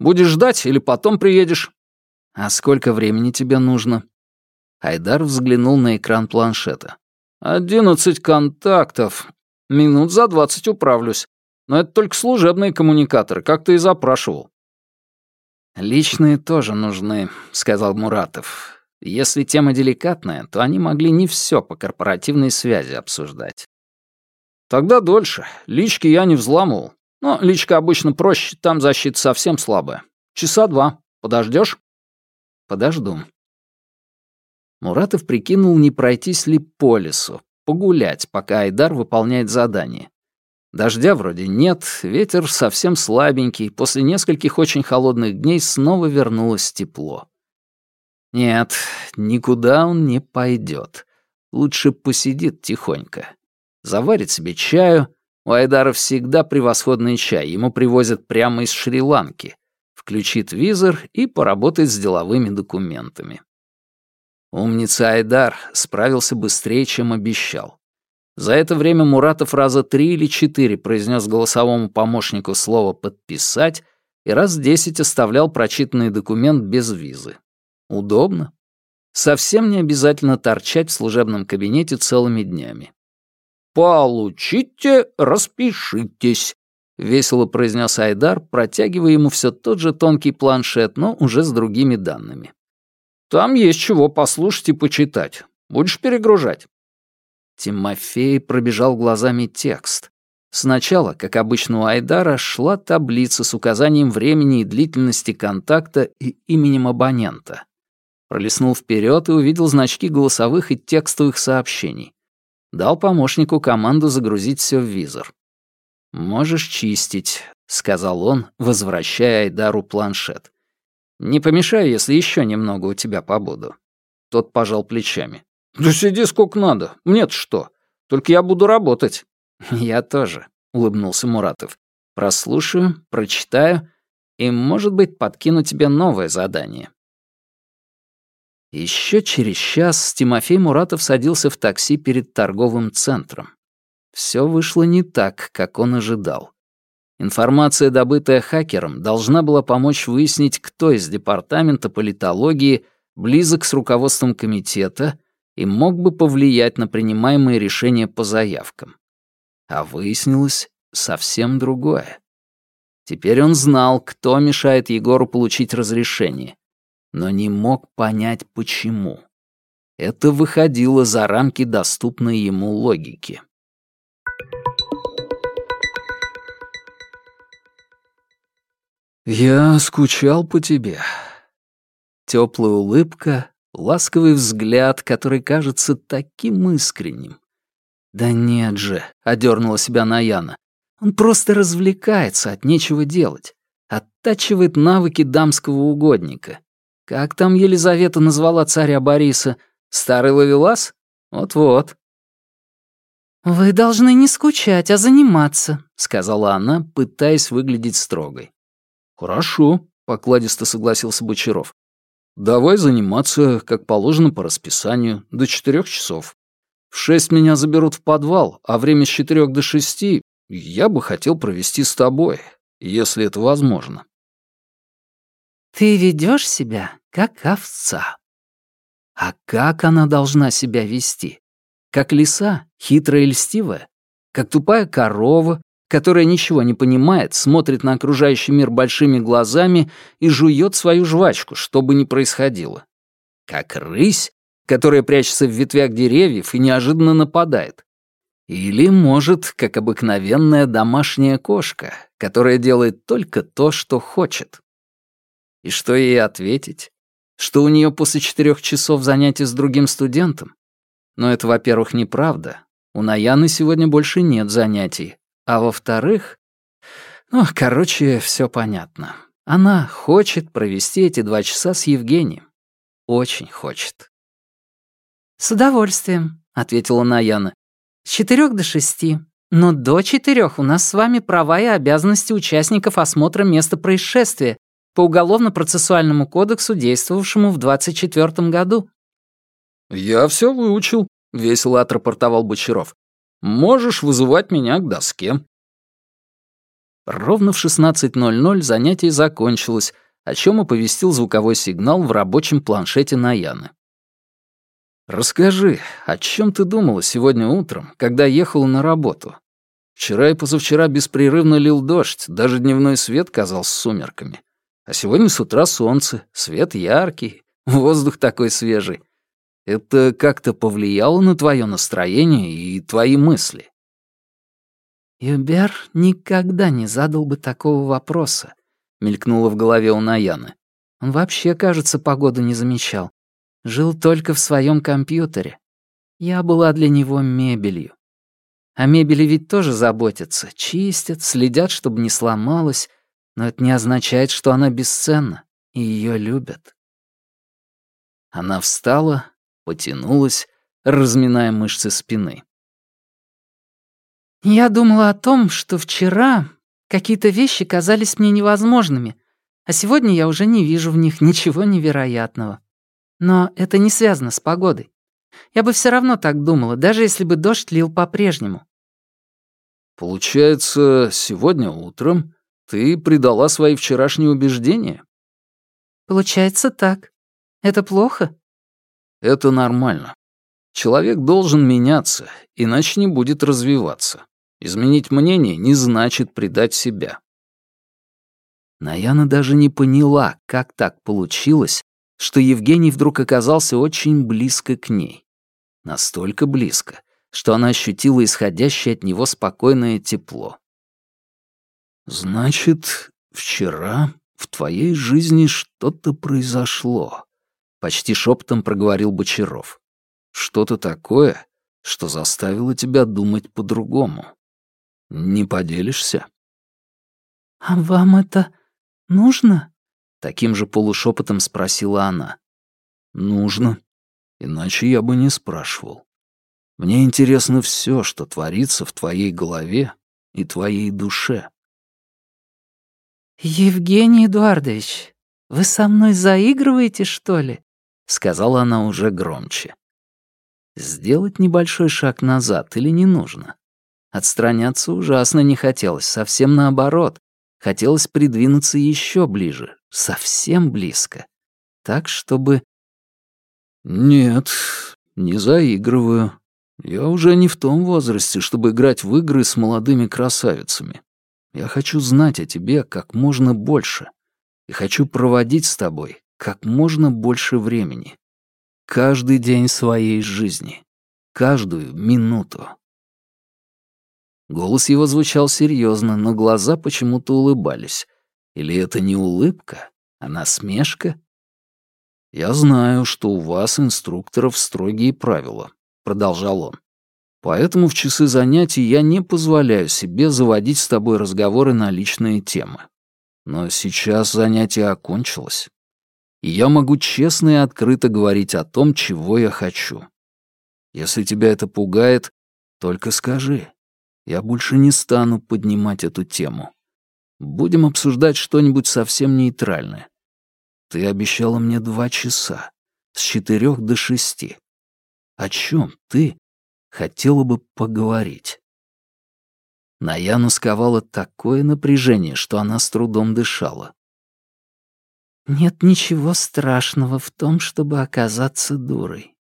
Будешь ждать или потом приедешь?» «А сколько времени тебе нужно?» Айдар взглянул на экран планшета. «Одиннадцать контактов. Минут за двадцать управлюсь. Но это только служебные коммуникаторы, как ты и запрашивал». «Личные тоже нужны», — сказал Муратов. «Если тема деликатная, то они могли не все по корпоративной связи обсуждать». «Тогда дольше. Лички я не взламывал. Но личка обычно проще, там защита совсем слабая. Часа два. Подождешь? Подожду. Муратов прикинул, не пройтись ли по лесу, погулять, пока Айдар выполняет задание. Дождя вроде нет, ветер совсем слабенький, после нескольких очень холодных дней снова вернулось тепло. Нет, никуда он не пойдет. Лучше посидит тихонько. Заварит себе чаю, у Айдара всегда превосходный чай, ему привозят прямо из Шри-Ланки. Включит визор и поработает с деловыми документами. Умница Айдар справился быстрее, чем обещал. За это время Муратов раза три или четыре произнес голосовому помощнику слово «подписать» и раз десять оставлял прочитанный документ без визы. Удобно. Совсем не обязательно торчать в служебном кабинете целыми днями. «Получите, распишитесь», — весело произнес Айдар, протягивая ему все тот же тонкий планшет, но уже с другими данными. «Там есть чего послушать и почитать. Будешь перегружать?» Тимофей пробежал глазами текст. Сначала, как обычно у Айдара, шла таблица с указанием времени и длительности контакта и именем абонента. Пролистнул вперед и увидел значки голосовых и текстовых сообщений. Дал помощнику команду загрузить все в визор. «Можешь чистить», — сказал он, возвращая Айдару планшет. «Не помешаю, если еще немного у тебя побуду». Тот пожал плечами. «Да сиди сколько надо. Мне-то что? Только я буду работать». «Я тоже», — улыбнулся Муратов. «Прослушаю, прочитаю и, может быть, подкину тебе новое задание». Еще через час Тимофей Муратов садился в такси перед торговым центром. Все вышло не так, как он ожидал. Информация, добытая хакером, должна была помочь выяснить, кто из департамента политологии близок с руководством комитета и мог бы повлиять на принимаемые решения по заявкам. А выяснилось совсем другое. Теперь он знал, кто мешает Егору получить разрешение, но не мог понять, почему. Это выходило за рамки доступной ему логики. «Я скучал по тебе». Теплая улыбка, ласковый взгляд, который кажется таким искренним. «Да нет же», — одернула себя Наяна. «Он просто развлекается от нечего делать, оттачивает навыки дамского угодника. Как там Елизавета назвала царя Бориса? Старый ловелас? Вот-вот. «Вы должны не скучать, а заниматься», — сказала она, пытаясь выглядеть строгой. «Хорошо», — покладисто согласился Бочаров. «Давай заниматься, как положено по расписанию, до четырех часов. В шесть меня заберут в подвал, а время с четырех до шести я бы хотел провести с тобой, если это возможно». Ты ведешь себя как овца. А как она должна себя вести? Как лиса, хитрая и льстивая? Как тупая корова, которая ничего не понимает, смотрит на окружающий мир большими глазами и жует свою жвачку, что бы ни происходило. Как рысь, которая прячется в ветвях деревьев и неожиданно нападает. Или, может, как обыкновенная домашняя кошка, которая делает только то, что хочет. И что ей ответить? Что у нее после четырех часов занятий с другим студентом? Но это, во-первых, неправда. У Наяны сегодня больше нет занятий. А во-вторых... Ну, короче, все понятно. Она хочет провести эти два часа с Евгением. Очень хочет. «С удовольствием», — ответила Наяна. «С четырех до шести. Но до четырех у нас с вами права и обязанности участников осмотра места происшествия по Уголовно-процессуальному кодексу, действовавшему в 24 году». «Я все выучил», — весело отрапортовал Бочаров. «Можешь вызывать меня к доске». Ровно в 16.00 занятие закончилось, о чем оповестил звуковой сигнал в рабочем планшете Наяны. «Расскажи, о чем ты думала сегодня утром, когда ехала на работу? Вчера и позавчера беспрерывно лил дождь, даже дневной свет казался сумерками. А сегодня с утра солнце, свет яркий, воздух такой свежий. Это как-то повлияло на твое настроение и твои мысли?» «Юбер никогда не задал бы такого вопроса», — мелькнуло в голове у Наяны. «Он вообще, кажется, погоду не замечал. Жил только в своем компьютере. Я была для него мебелью. О мебели ведь тоже заботятся, чистят, следят, чтобы не сломалась, но это не означает, что она бесценна, и ее любят. Она встала, потянулась, разминая мышцы спины. «Я думала о том, что вчера какие-то вещи казались мне невозможными, а сегодня я уже не вижу в них ничего невероятного. Но это не связано с погодой. Я бы все равно так думала, даже если бы дождь лил по-прежнему. Получается, сегодня утром ты предала свои вчерашние убеждения? Получается так. Это плохо? Это нормально. Человек должен меняться, иначе не будет развиваться. Изменить мнение не значит предать себя. Наяна даже не поняла, как так получилось, что Евгений вдруг оказался очень близко к ней. Настолько близко, что она ощутила исходящее от него спокойное тепло. «Значит, вчера в твоей жизни что-то произошло», — почти шепотом проговорил Бочаров. «Что-то такое, что заставило тебя думать по-другому. Не поделишься?» «А вам это нужно?» Таким же полушепотом спросила она. «Нужно. Иначе я бы не спрашивал. Мне интересно все, что творится в твоей голове и твоей душе». «Евгений Эдуардович, вы со мной заигрываете, что ли?» — сказала она уже громче. Сделать небольшой шаг назад или не нужно? Отстраняться ужасно не хотелось, совсем наоборот. Хотелось придвинуться еще ближе, совсем близко. Так, чтобы... «Нет, не заигрываю. Я уже не в том возрасте, чтобы играть в игры с молодыми красавицами. Я хочу знать о тебе как можно больше. И хочу проводить с тобой как можно больше времени. Каждый день своей жизни. Каждую минуту. Голос его звучал серьезно, но глаза почему-то улыбались. Или это не улыбка, а насмешка? «Я знаю, что у вас, инструкторов, строгие правила», — продолжал он. «Поэтому в часы занятий я не позволяю себе заводить с тобой разговоры на личные темы. Но сейчас занятие окончилось, я могу честно и открыто говорить о том, чего я хочу. Если тебя это пугает, только скажи. Я больше не стану поднимать эту тему. Будем обсуждать что-нибудь совсем нейтральное. Ты обещала мне два часа, с четырех до шести. О чем ты хотела бы поговорить?» Наяну сковало такое напряжение, что она с трудом дышала. «Нет ничего страшного в том, чтобы оказаться дурой.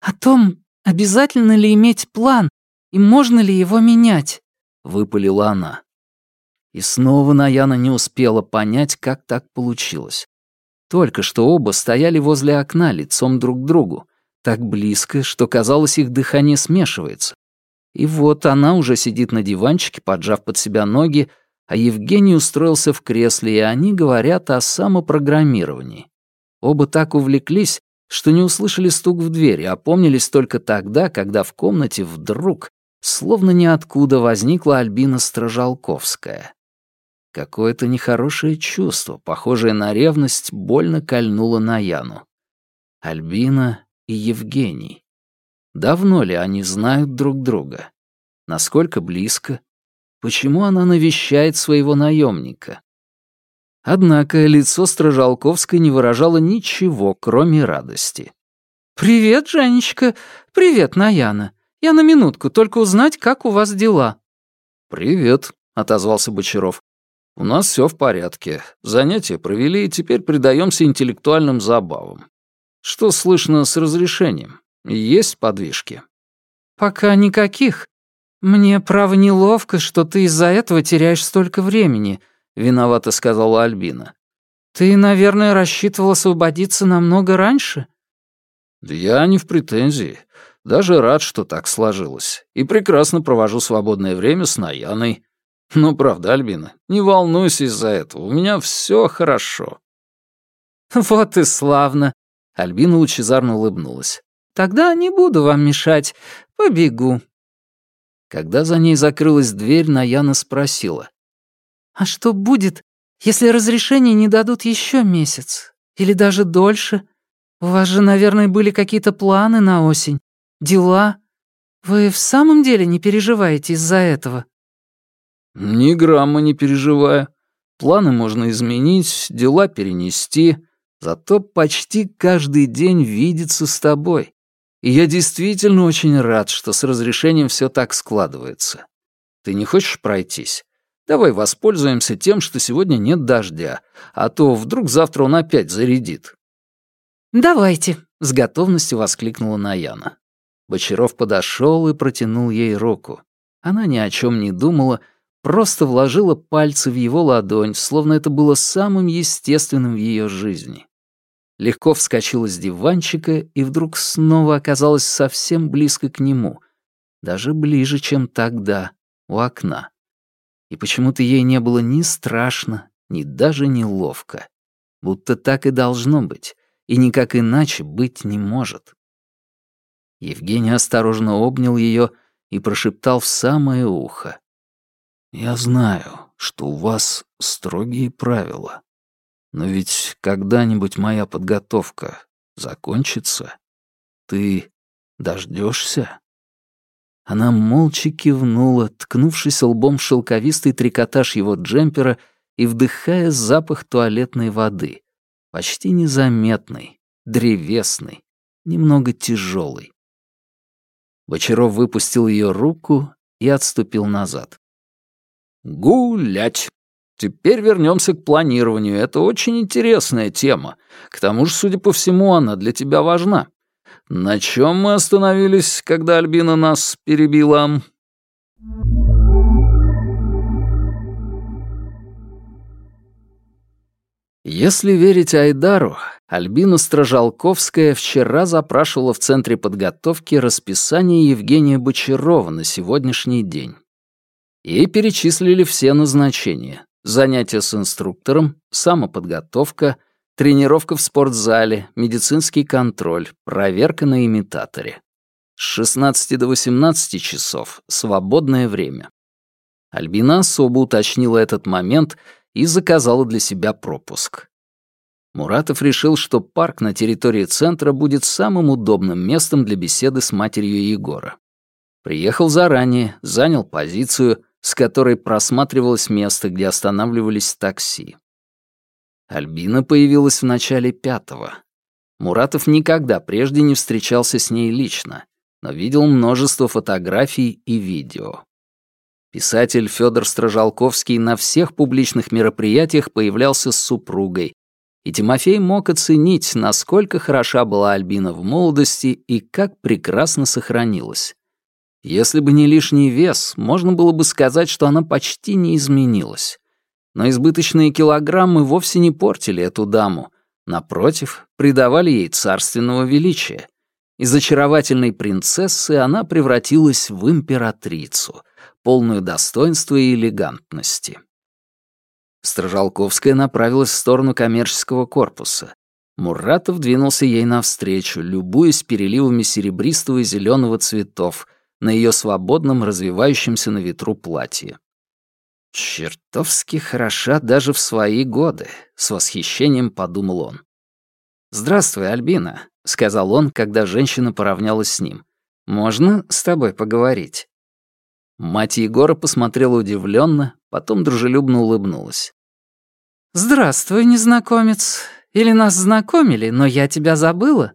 О том, обязательно ли иметь план и можно ли его менять?» — выпалила она. И снова Наяна не успела понять, как так получилось. Только что оба стояли возле окна лицом друг к другу, так близко, что казалось, их дыхание смешивается. И вот она уже сидит на диванчике, поджав под себя ноги, а Евгений устроился в кресле, и они говорят о самопрограммировании. Оба так увлеклись, что не услышали стук в дверь, а опомнились только тогда, когда в комнате вдруг, словно ниоткуда, возникла Альбина Стражалковская. Какое-то нехорошее чувство, похожее на ревность, больно кольнуло на Яну. Альбина и Евгений. Давно ли они знают друг друга? Насколько близко? Почему она навещает своего наемника? Однако лицо Стражалковской не выражало ничего, кроме радости. «Привет, Жанечка. Привет, Наяна. Я на минутку, только узнать, как у вас дела». «Привет», — отозвался Бочаров. «У нас все в порядке. Занятия провели, и теперь предаемся интеллектуальным забавам. Что слышно с разрешением? Есть подвижки?» «Пока никаких. Мне, право, неловко, что ты из-за этого теряешь столько времени», — виновато сказала Альбина. «Ты, наверное, рассчитывал освободиться намного раньше?» «Я не в претензии. Даже рад, что так сложилось. И прекрасно провожу свободное время с Наяной. Ну, правда, Альбина, не волнуйся из-за этого. У меня все хорошо». «Вот и славно!» Альбина лучезарно улыбнулась. «Тогда не буду вам мешать. Побегу». Когда за ней закрылась дверь, Наяна спросила. «А что будет, если разрешение не дадут еще месяц? Или даже дольше? У вас же, наверное, были какие-то планы на осень, дела. Вы в самом деле не переживаете из-за этого?» «Ни грамма не переживаю. Планы можно изменить, дела перенести, зато почти каждый день видеться с тобой. И я действительно очень рад, что с разрешением все так складывается. Ты не хочешь пройтись? Давай воспользуемся тем, что сегодня нет дождя, а то вдруг завтра он опять зарядит». «Давайте», — с готовностью воскликнула Наяна. Бочаров подошел и протянул ей руку. Она ни о чем не думала, просто вложила пальцы в его ладонь, словно это было самым естественным в ее жизни легко вскочила с диванчика и вдруг снова оказалась совсем близко к нему, даже ближе, чем тогда, у окна. И почему-то ей не было ни страшно, ни даже неловко. Будто так и должно быть, и никак иначе быть не может. Евгений осторожно обнял ее и прошептал в самое ухо. «Я знаю, что у вас строгие правила. Но ведь когда-нибудь моя подготовка закончится. Ты дождешься? Она молча кивнула, ткнувшись лбом в шелковистый трикотаж его джемпера и вдыхая запах туалетной воды. Почти незаметный, древесный, немного тяжелый. Бочаров выпустил ее руку и отступил назад. «Гулять!» Теперь вернемся к планированию. Это очень интересная тема. К тому же, судя по всему, она для тебя важна. На чем мы остановились, когда Альбина нас перебила? Если верить Айдару, Альбина Стражалковская вчера запрашивала в Центре подготовки расписание Евгения Бочарова на сегодняшний день. Ей перечислили все назначения занятия с инструктором, самоподготовка, тренировка в спортзале, медицинский контроль, проверка на имитаторе. С 16 до 18 часов — свободное время. Альбина особо уточнила этот момент и заказала для себя пропуск. Муратов решил, что парк на территории центра будет самым удобным местом для беседы с матерью Егора. Приехал заранее, занял позицию — с которой просматривалось место, где останавливались такси. Альбина появилась в начале пятого. Муратов никогда прежде не встречался с ней лично, но видел множество фотографий и видео. Писатель Федор Стражалковский на всех публичных мероприятиях появлялся с супругой, и Тимофей мог оценить, насколько хороша была Альбина в молодости и как прекрасно сохранилась. Если бы не лишний вес, можно было бы сказать, что она почти не изменилась. Но избыточные килограммы вовсе не портили эту даму. Напротив, придавали ей царственного величия. Из очаровательной принцессы она превратилась в императрицу, полную достоинства и элегантности. Стражалковская направилась в сторону коммерческого корпуса. Муратов двинулся ей навстречу, любуясь переливами серебристого и зеленого цветов на ее свободном, развивающемся на ветру платье. «Чертовски хороша даже в свои годы», — с восхищением подумал он. «Здравствуй, Альбина», — сказал он, когда женщина поравнялась с ним. «Можно с тобой поговорить?» Мать Егора посмотрела удивленно, потом дружелюбно улыбнулась. «Здравствуй, незнакомец. Или нас знакомили, но я тебя забыла?»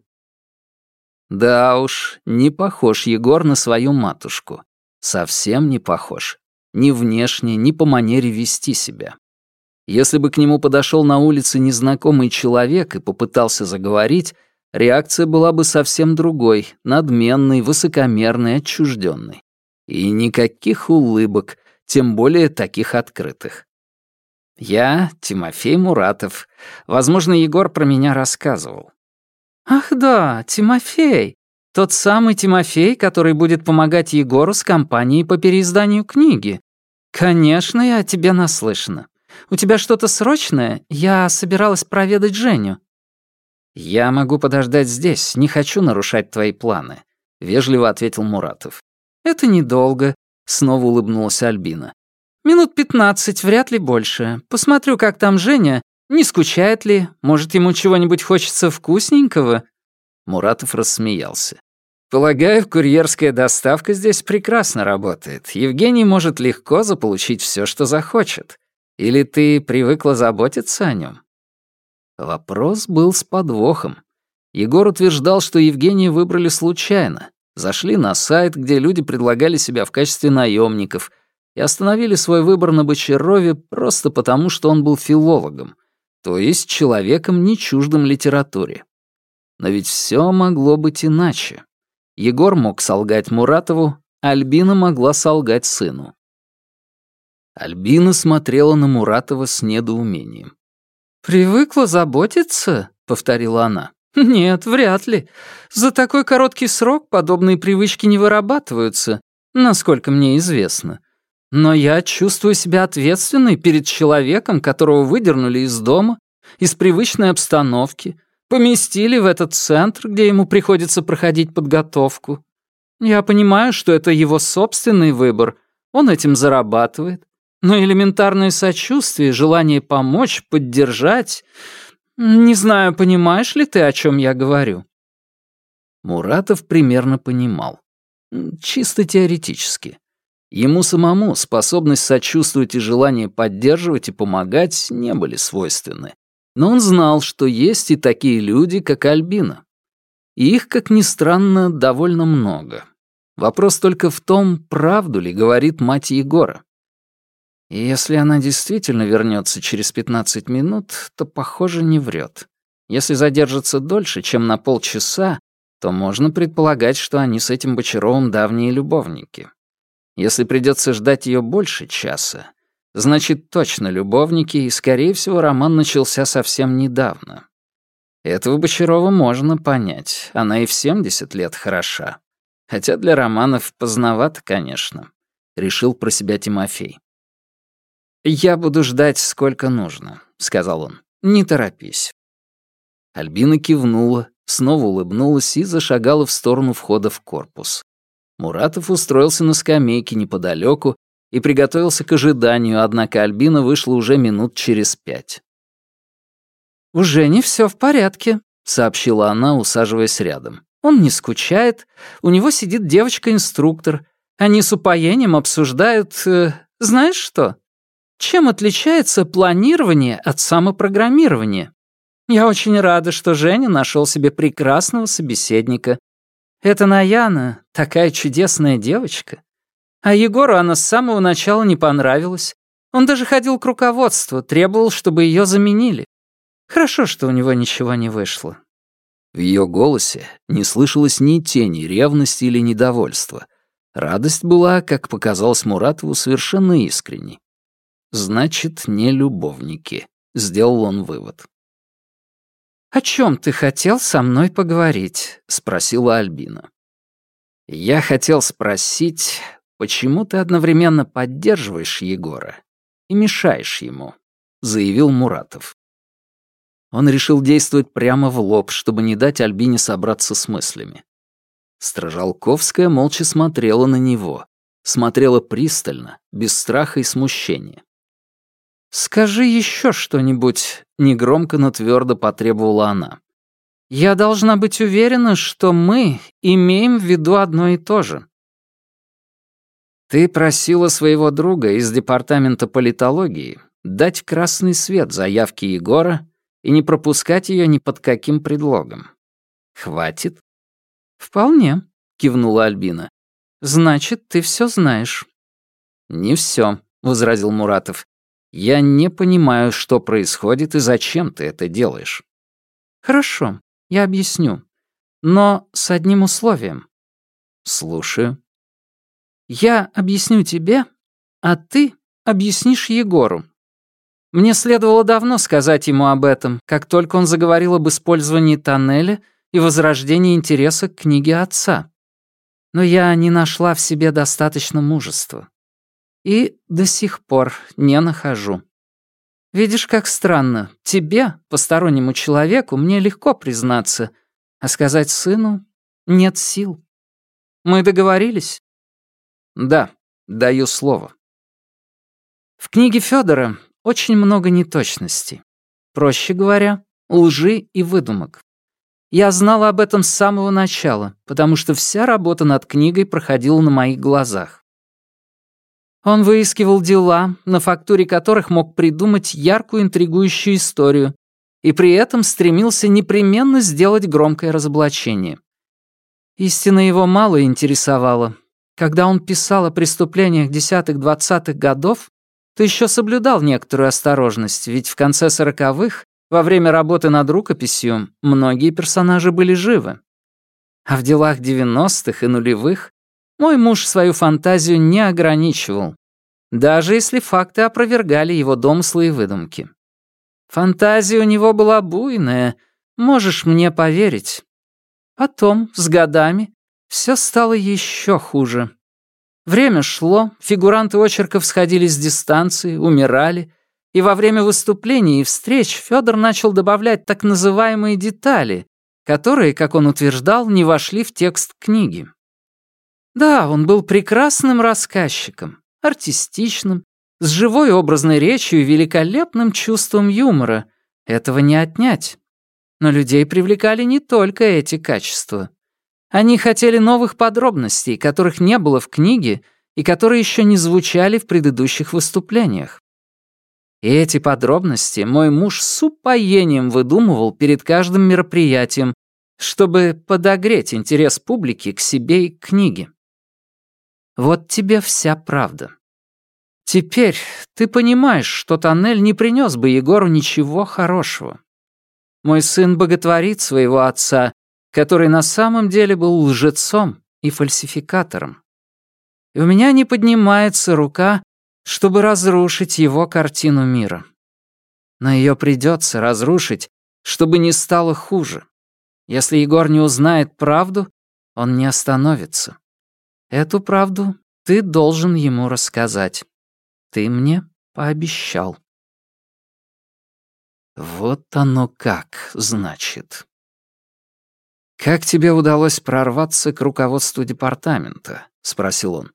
Да уж, не похож Егор на свою матушку. Совсем не похож. Ни внешне, ни по манере вести себя. Если бы к нему подошел на улице незнакомый человек и попытался заговорить, реакция была бы совсем другой, надменной, высокомерной, отчужденной. И никаких улыбок, тем более таких открытых. Я Тимофей Муратов. Возможно, Егор про меня рассказывал. «Ах да, Тимофей. Тот самый Тимофей, который будет помогать Егору с компанией по переизданию книги. Конечно, я о тебе наслышана. У тебя что-то срочное? Я собиралась проведать Женю». «Я могу подождать здесь, не хочу нарушать твои планы», — вежливо ответил Муратов. «Это недолго», — снова улыбнулась Альбина. «Минут пятнадцать, вряд ли больше. Посмотрю, как там Женя, не скучает ли, может, ему чего-нибудь хочется вкусненького?» Муратов рассмеялся. «Полагаю, курьерская доставка здесь прекрасно работает. Евгений может легко заполучить все, что захочет. Или ты привыкла заботиться о нем? Вопрос был с подвохом. Егор утверждал, что Евгения выбрали случайно, Зашли на сайт, где люди предлагали себя в качестве наемников, и остановили свой выбор на Бочарове просто потому, что он был филологом, то есть человеком, не чуждым литературе. Но ведь все могло быть иначе. Егор мог солгать Муратову, Альбина могла солгать сыну. Альбина смотрела на Муратова с недоумением. «Привыкла заботиться?» — повторила она. «Нет, вряд ли. За такой короткий срок подобные привычки не вырабатываются, насколько мне известно. Но я чувствую себя ответственной перед человеком, которого выдернули из дома, из привычной обстановки, поместили в этот центр, где ему приходится проходить подготовку. Я понимаю, что это его собственный выбор, он этим зарабатывает. Но элементарное сочувствие, желание помочь, поддержать «Не знаю, понимаешь ли ты, о чем я говорю?» Муратов примерно понимал. Чисто теоретически. Ему самому способность сочувствовать и желание поддерживать и помогать не были свойственны. Но он знал, что есть и такие люди, как Альбина. И их, как ни странно, довольно много. Вопрос только в том, правду ли говорит мать Егора. И если она действительно вернется через 15 минут, то, похоже, не врет. Если задержится дольше, чем на полчаса, то можно предполагать, что они с этим Бочаровым давние любовники. Если придется ждать ее больше часа, значит, точно любовники, и, скорее всего, роман начался совсем недавно. Этого Бочарова можно понять, она и в 70 лет хороша. Хотя для романов поздновато, конечно, — решил про себя Тимофей. «Я буду ждать сколько нужно», — сказал он. «Не торопись». Альбина кивнула, снова улыбнулась и зашагала в сторону входа в корпус. Муратов устроился на скамейке неподалеку и приготовился к ожиданию, однако Альбина вышла уже минут через пять. «Уже не все в порядке», — сообщила она, усаживаясь рядом. «Он не скучает, у него сидит девочка-инструктор. Они с упоением обсуждают... Э, знаешь что?» Чем отличается планирование от самопрограммирования? Я очень рада, что Женя нашел себе прекрасного собеседника. Это Наяна, такая чудесная девочка. А Егору она с самого начала не понравилась. Он даже ходил к руководству, требовал, чтобы ее заменили. Хорошо, что у него ничего не вышло. В ее голосе не слышалось ни тени ревности или недовольства. Радость была, как показалось Муратову, совершенно искренней. Значит, не любовники, сделал он вывод. «О чем ты хотел со мной поговорить?» — спросила Альбина. «Я хотел спросить, почему ты одновременно поддерживаешь Егора и мешаешь ему?» — заявил Муратов. Он решил действовать прямо в лоб, чтобы не дать Альбине собраться с мыслями. Стражалковская молча смотрела на него. Смотрела пристально, без страха и смущения. «Скажи еще что-нибудь», — негромко, но твердо потребовала она. «Я должна быть уверена, что мы имеем в виду одно и то же». «Ты просила своего друга из департамента политологии дать красный свет заявке Егора и не пропускать ее ни под каким предлогом. Хватит?» «Вполне», — кивнула Альбина. «Значит, ты все знаешь». «Не все», — возразил Муратов. «Я не понимаю, что происходит и зачем ты это делаешь». «Хорошо, я объясню. Но с одним условием». «Слушаю». «Я объясню тебе, а ты объяснишь Егору. Мне следовало давно сказать ему об этом, как только он заговорил об использовании тоннеля — и возрождение интереса к книге отца. Но я не нашла в себе достаточно мужества. И до сих пор не нахожу. Видишь, как странно. Тебе, постороннему человеку, мне легко признаться, а сказать сыну нет сил. Мы договорились? Да, даю слово. В книге Федора очень много неточностей. Проще говоря, лжи и выдумок. Я знала об этом с самого начала, потому что вся работа над книгой проходила на моих глазах. Он выискивал дела, на фактуре которых мог придумать яркую интригующую историю, и при этом стремился непременно сделать громкое разоблачение. Истина его мало интересовала. Когда он писал о преступлениях десятых-двадцатых годов, то еще соблюдал некоторую осторожность, ведь в конце сороковых во время работы над рукописью многие персонажи были живы. А в делах 90-х и нулевых мой муж свою фантазию не ограничивал, даже если факты опровергали его домыслы и выдумки. Фантазия у него была буйная, можешь мне поверить. Потом, с годами, все стало еще хуже. Время шло, фигуранты очерков сходили с дистанции, умирали, и во время выступлений и встреч Федор начал добавлять так называемые детали, которые, как он утверждал, не вошли в текст книги. Да, он был прекрасным рассказчиком, артистичным, с живой образной речью и великолепным чувством юмора. Этого не отнять. Но людей привлекали не только эти качества. Они хотели новых подробностей, которых не было в книге и которые еще не звучали в предыдущих выступлениях. И эти подробности мой муж с упоением выдумывал перед каждым мероприятием, чтобы подогреть интерес публики к себе и к книге. Вот тебе вся правда. Теперь ты понимаешь, что тоннель не принес бы Егору ничего хорошего. Мой сын боготворит своего отца, который на самом деле был лжецом и фальсификатором. И у меня не поднимается рука чтобы разрушить его картину мира. Но ее придется разрушить, чтобы не стало хуже. Если Егор не узнает правду, он не остановится. Эту правду ты должен ему рассказать. Ты мне пообещал. Вот оно как, значит. «Как тебе удалось прорваться к руководству департамента?» — спросил он.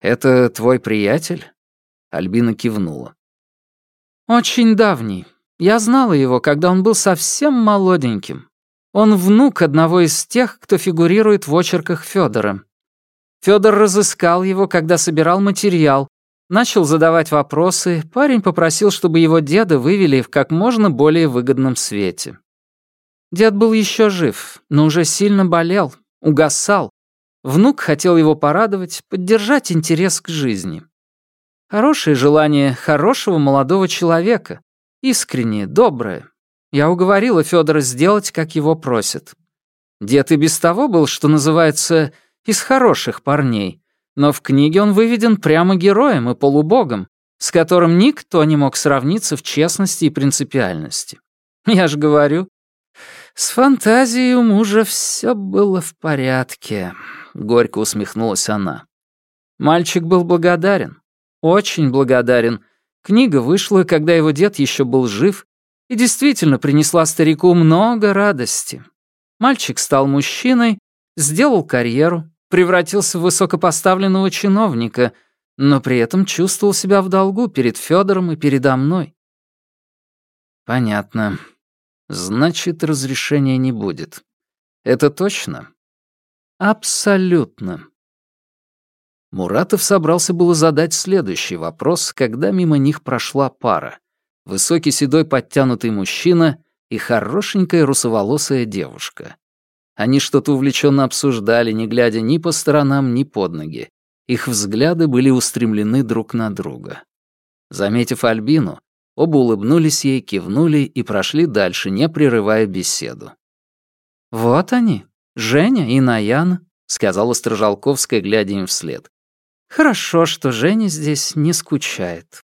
«Это твой приятель?» Альбина кивнула. «Очень давний. Я знала его, когда он был совсем молоденьким. Он внук одного из тех, кто фигурирует в очерках Федора. Федор разыскал его, когда собирал материал, начал задавать вопросы, парень попросил, чтобы его деда вывели в как можно более выгодном свете. Дед был еще жив, но уже сильно болел, угасал. Внук хотел его порадовать, поддержать интерес к жизни. Хорошее желание хорошего молодого человека. Искреннее, доброе. Я уговорила Федора сделать, как его просят. Дед и без того был, что называется, из хороших парней. Но в книге он выведен прямо героем и полубогом, с которым никто не мог сравниться в честности и принципиальности. Я же говорю, с фантазией у мужа все было в порядке, горько усмехнулась она. Мальчик был благодарен, очень благодарен. Книга вышла, когда его дед еще был жив, и действительно принесла старику много радости. Мальчик стал мужчиной, сделал карьеру, превратился в высокопоставленного чиновника, но при этом чувствовал себя в долгу перед Федором и передо мной. Понятно. Значит, разрешения не будет. Это точно? Абсолютно. Муратов собрался было задать следующий вопрос, когда мимо них прошла пара. Высокий седой подтянутый мужчина и хорошенькая русоволосая девушка. Они что-то увлеченно обсуждали, не глядя ни по сторонам, ни под ноги. Их взгляды были устремлены друг на друга. Заметив Альбину, оба улыбнулись ей, кивнули и прошли дальше, не прерывая беседу. «Вот они, Женя и Наяна», — сказала Строжалковская, глядя им вслед. Хорошо, что Женя здесь не скучает.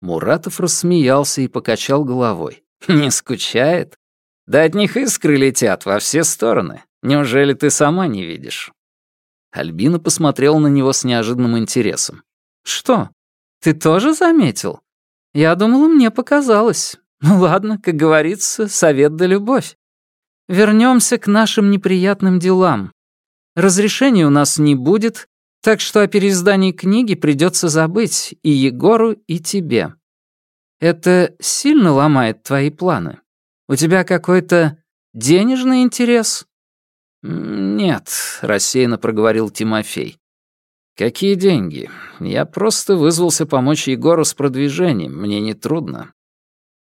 Муратов рассмеялся и покачал головой. «Не скучает? Да от них искры летят во все стороны. Неужели ты сама не видишь?» Альбина посмотрела на него с неожиданным интересом. «Что, ты тоже заметил? Я думала, мне показалось. Ну ладно, как говорится, совет да любовь. Вернемся к нашим неприятным делам. Разрешения у нас не будет, так что о переиздании книги придется забыть и Егору, и тебе. Это сильно ломает твои планы? У тебя какой-то денежный интерес?» «Нет», — рассеянно проговорил Тимофей. «Какие деньги? Я просто вызвался помочь Егору с продвижением, мне не трудно.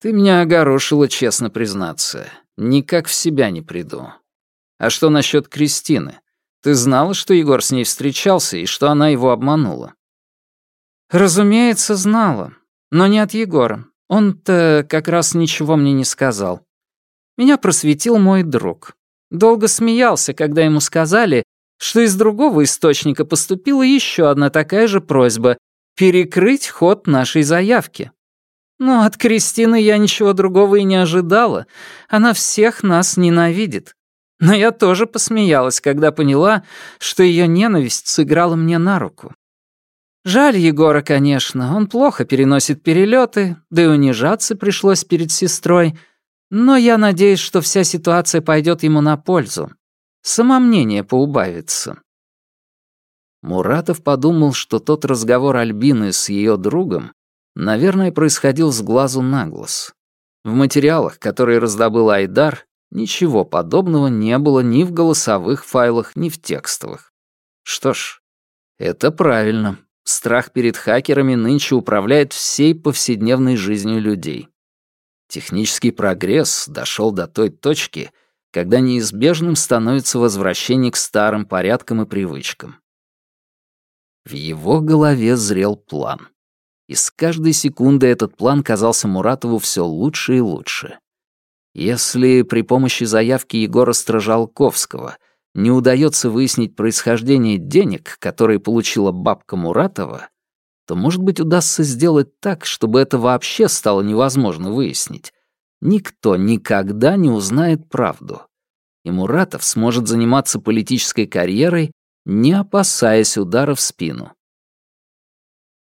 Ты меня огорошила, честно признаться. Никак в себя не приду. А что насчет Кристины? Ты знала, что Егор с ней встречался и что она его обманула?» «Разумеется, знала. Но не от Егора. Он-то как раз ничего мне не сказал. Меня просветил мой друг. Долго смеялся, когда ему сказали, что из другого источника поступила еще одна такая же просьба — перекрыть ход нашей заявки. Но от Кристины я ничего другого и не ожидала. Она всех нас ненавидит. Но я тоже посмеялась, когда поняла, что ее ненависть сыграла мне на руку. Жаль Егора, конечно, он плохо переносит перелеты, да и унижаться пришлось перед сестрой, но я надеюсь, что вся ситуация пойдет ему на пользу. Самомнение поубавится. Муратов подумал, что тот разговор Альбины с ее другом, наверное, происходил с глазу на глаз. В материалах, которые раздобыл Айдар, Ничего подобного не было ни в голосовых файлах, ни в текстовых. Что ж, это правильно. Страх перед хакерами нынче управляет всей повседневной жизнью людей. Технический прогресс дошел до той точки, когда неизбежным становится возвращение к старым порядкам и привычкам. В его голове зрел план. И с каждой секундой этот план казался Муратову все лучше и лучше. Если при помощи заявки Егора Стражалковского не удается выяснить происхождение денег, которые получила бабка Муратова, то, может быть, удастся сделать так, чтобы это вообще стало невозможно выяснить. Никто никогда не узнает правду. И Муратов сможет заниматься политической карьерой, не опасаясь удара в спину.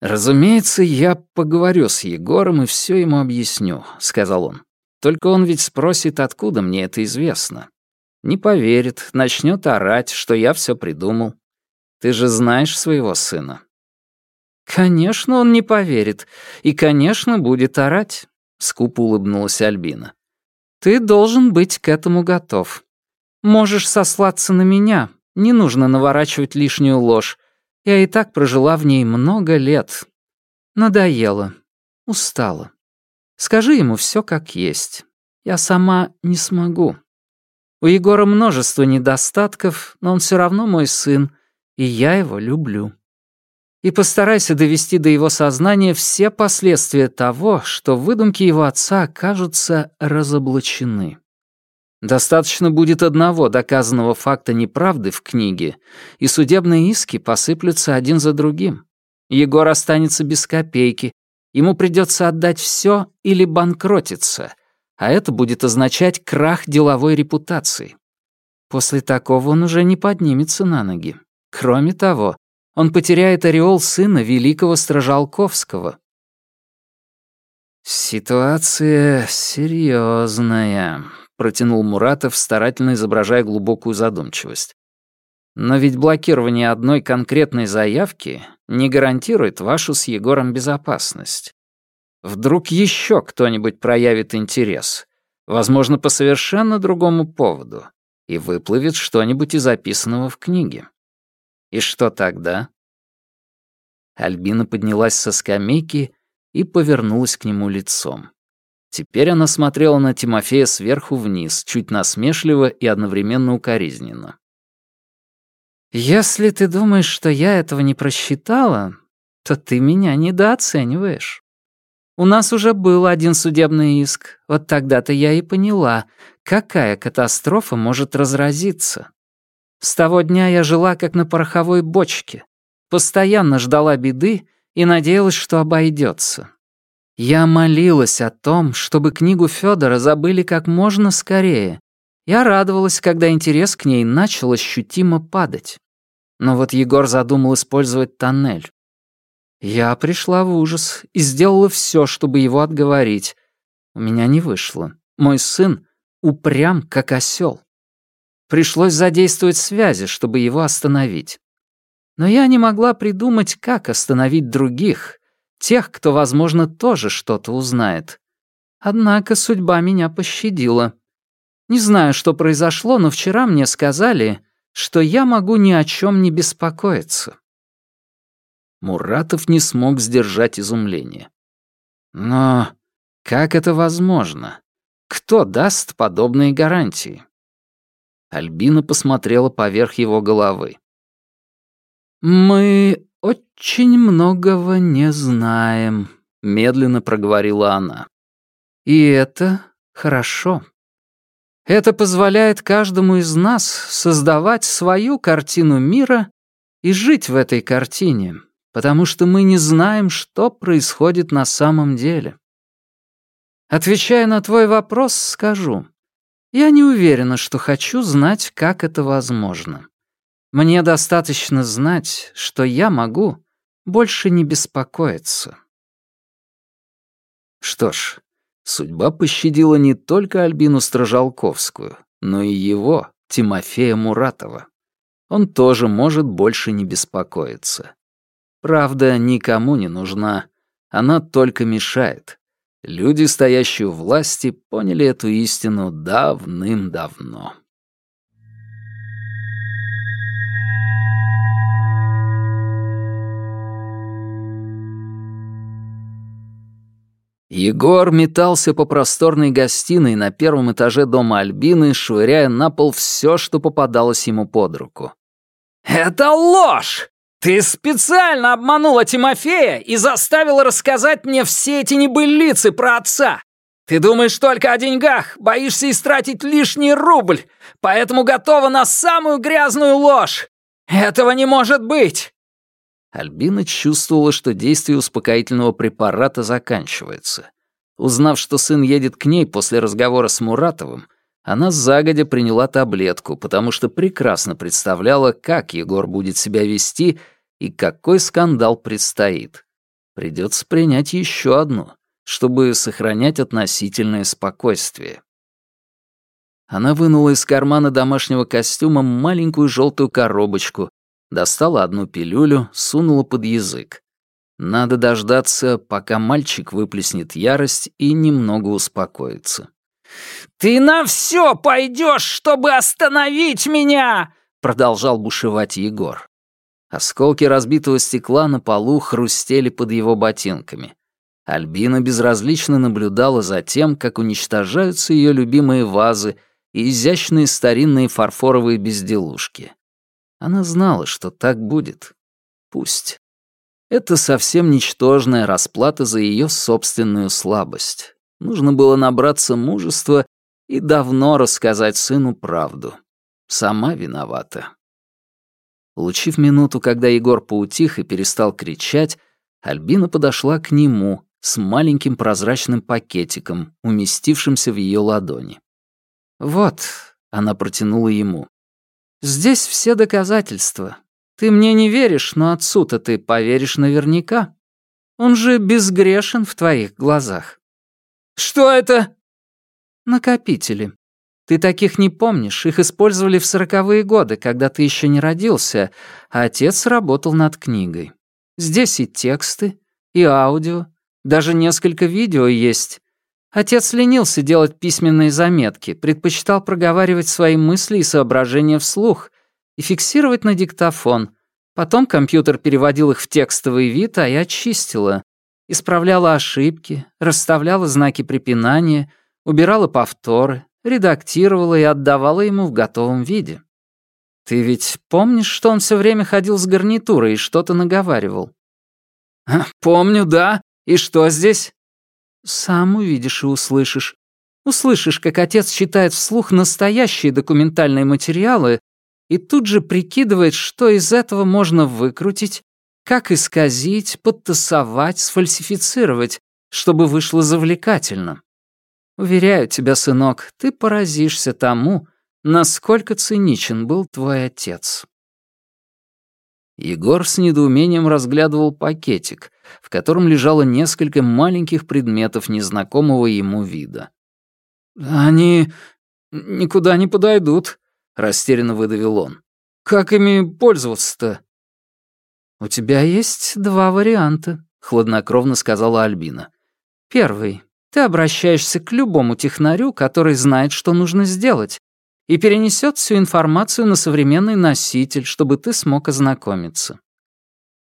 «Разумеется, я поговорю с Егором и все ему объясню», — сказал он. Только он ведь спросит, откуда мне это известно. Не поверит, начнет орать, что я все придумал. Ты же знаешь своего сына. Конечно, он не поверит. И, конечно, будет орать. Скупо улыбнулась Альбина. Ты должен быть к этому готов. Можешь сослаться на меня. Не нужно наворачивать лишнюю ложь. Я и так прожила в ней много лет. Надоело. Устала. Скажи ему все как есть. Я сама не смогу. У Егора множество недостатков, но он все равно мой сын, и я его люблю. И постарайся довести до его сознания все последствия того, что выдумки его отца окажутся разоблачены. Достаточно будет одного доказанного факта неправды в книге, и судебные иски посыплются один за другим. Егор останется без копейки, ему придется отдать все или банкротиться, а это будет означать крах деловой репутации. После такого он уже не поднимется на ноги. Кроме того, он потеряет ореол сына великого Стражалковского. «Ситуация серьезная», — протянул Муратов, старательно изображая глубокую задумчивость. «Но ведь блокирование одной конкретной заявки не гарантирует вашу с Егором безопасность. Вдруг еще кто-нибудь проявит интерес, возможно, по совершенно другому поводу, и выплывет что-нибудь из записанного в книге. И что тогда?» Альбина поднялась со скамейки и повернулась к нему лицом. Теперь она смотрела на Тимофея сверху вниз, чуть насмешливо и одновременно укоризненно. «Если ты думаешь, что я этого не просчитала, то ты меня недооцениваешь. У нас уже был один судебный иск, вот тогда-то я и поняла, какая катастрофа может разразиться. С того дня я жила как на пороховой бочке, постоянно ждала беды и надеялась, что обойдется. Я молилась о том, чтобы книгу Федора забыли как можно скорее. Я радовалась, когда интерес к ней начал ощутимо падать. Но вот Егор задумал использовать тоннель. Я пришла в ужас и сделала все, чтобы его отговорить. У меня не вышло. Мой сын упрям, как осел. Пришлось задействовать связи, чтобы его остановить. Но я не могла придумать, как остановить других, тех, кто, возможно, тоже что-то узнает. Однако судьба меня пощадила. Не знаю, что произошло, но вчера мне сказали, что я могу ни о чем не беспокоиться. Муратов не смог сдержать изумление. Но как это возможно? Кто даст подобные гарантии? Альбина посмотрела поверх его головы. «Мы очень многого не знаем», — медленно проговорила она. «И это хорошо. Это позволяет каждому из нас создавать свою картину мира и жить в этой картине, потому что мы не знаем, что происходит на самом деле. Отвечая на твой вопрос, скажу, я не уверена, что хочу знать, как это возможно. Мне достаточно знать, что я могу больше не беспокоиться. Что ж, судьба пощадила не только Альбину Стражалковскую, но и его, Тимофея Муратова. Он тоже может больше не беспокоиться. Правда, никому не нужна, она только мешает. Люди, стоящие у власти, поняли эту истину давным-давно. Егор метался по просторной гостиной на первом этаже дома Альбины, швыряя на пол все, что попадалось ему под руку. «Это ложь! Ты специально обманула Тимофея и заставила рассказать мне все эти небылицы про отца! Ты думаешь только о деньгах, боишься истратить лишний рубль, поэтому готова на самую грязную ложь! Этого не может быть!» Альбина чувствовала, что действие успокоительного препарата заканчивается. Узнав, что сын едет к ней после разговора с Муратовым, она загодя приняла таблетку, потому что прекрасно представляла, как Егор будет себя вести и какой скандал предстоит. Придется принять еще одну, чтобы сохранять относительное спокойствие. Она вынула из кармана домашнего костюма маленькую желтую коробочку Достала одну пилюлю, сунула под язык. Надо дождаться, пока мальчик выплеснет ярость и немного успокоится. «Ты на все пойдешь, чтобы остановить меня!» продолжал бушевать Егор. Осколки разбитого стекла на полу хрустели под его ботинками. Альбина безразлично наблюдала за тем, как уничтожаются ее любимые вазы и изящные старинные фарфоровые безделушки. Она знала, что так будет. Пусть. Это совсем ничтожная расплата за ее собственную слабость. Нужно было набраться мужества и давно рассказать сыну правду. Сама виновата. Улучив минуту, когда Егор поутих и перестал кричать, Альбина подошла к нему с маленьким прозрачным пакетиком, уместившимся в ее ладони. «Вот», — она протянула ему, — «здесь все доказательства. Ты мне не веришь, но отцу-то ты поверишь наверняка. Он же безгрешен в твоих глазах». «Что это?» «Накопители. Ты таких не помнишь, их использовали в сороковые годы, когда ты еще не родился, а отец работал над книгой. Здесь и тексты, и аудио, даже несколько видео есть. Отец ленился делать письменные заметки, предпочитал проговаривать свои мысли и соображения вслух и фиксировать на диктофон. Потом компьютер переводил их в текстовый вид, а я чистила. Исправляла ошибки, расставляла знаки препинания, убирала повторы, редактировала и отдавала ему в готовом виде. Ты ведь помнишь, что он все время ходил с гарнитурой и что-то наговаривал? «Помню, да. И что здесь?» «Сам увидишь и услышишь. Услышишь, как отец читает вслух настоящие документальные материалы и тут же прикидывает, что из этого можно выкрутить, как исказить, подтасовать, сфальсифицировать, чтобы вышло завлекательно. Уверяю тебя, сынок, ты поразишься тому, насколько циничен был твой отец». Егор с недоумением разглядывал пакетик, в котором лежало несколько маленьких предметов незнакомого ему вида. «Они никуда не подойдут», — растерянно выдавил он. «Как ими пользоваться-то?» «У тебя есть два варианта», — хладнокровно сказала Альбина. «Первый. Ты обращаешься к любому технарю, который знает, что нужно сделать, и перенесет всю информацию на современный носитель, чтобы ты смог ознакомиться.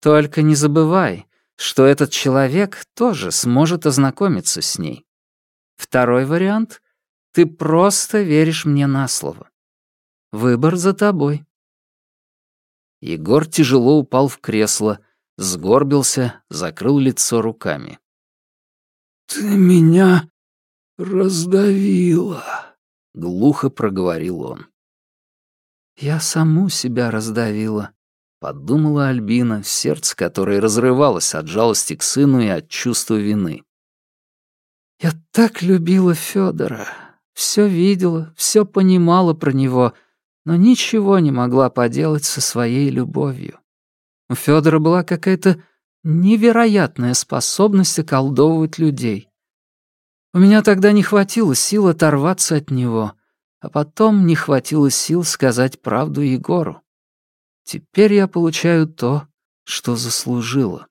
Только не забывай, что этот человек тоже сможет ознакомиться с ней. Второй вариант — ты просто веришь мне на слово. Выбор за тобой. Егор тяжело упал в кресло, сгорбился, закрыл лицо руками. «Ты меня раздавила», — глухо проговорил он. «Я саму себя раздавила», — подумала Альбина, сердце которой разрывалось от жалости к сыну и от чувства вины. «Я так любила Федора, все видела, все понимала про него, но ничего не могла поделать со своей любовью. У Федора была какая-то невероятная способность околдовывать людей. У меня тогда не хватило сил оторваться от него, а потом не хватило сил сказать правду Егору. Теперь я получаю то, что заслужила.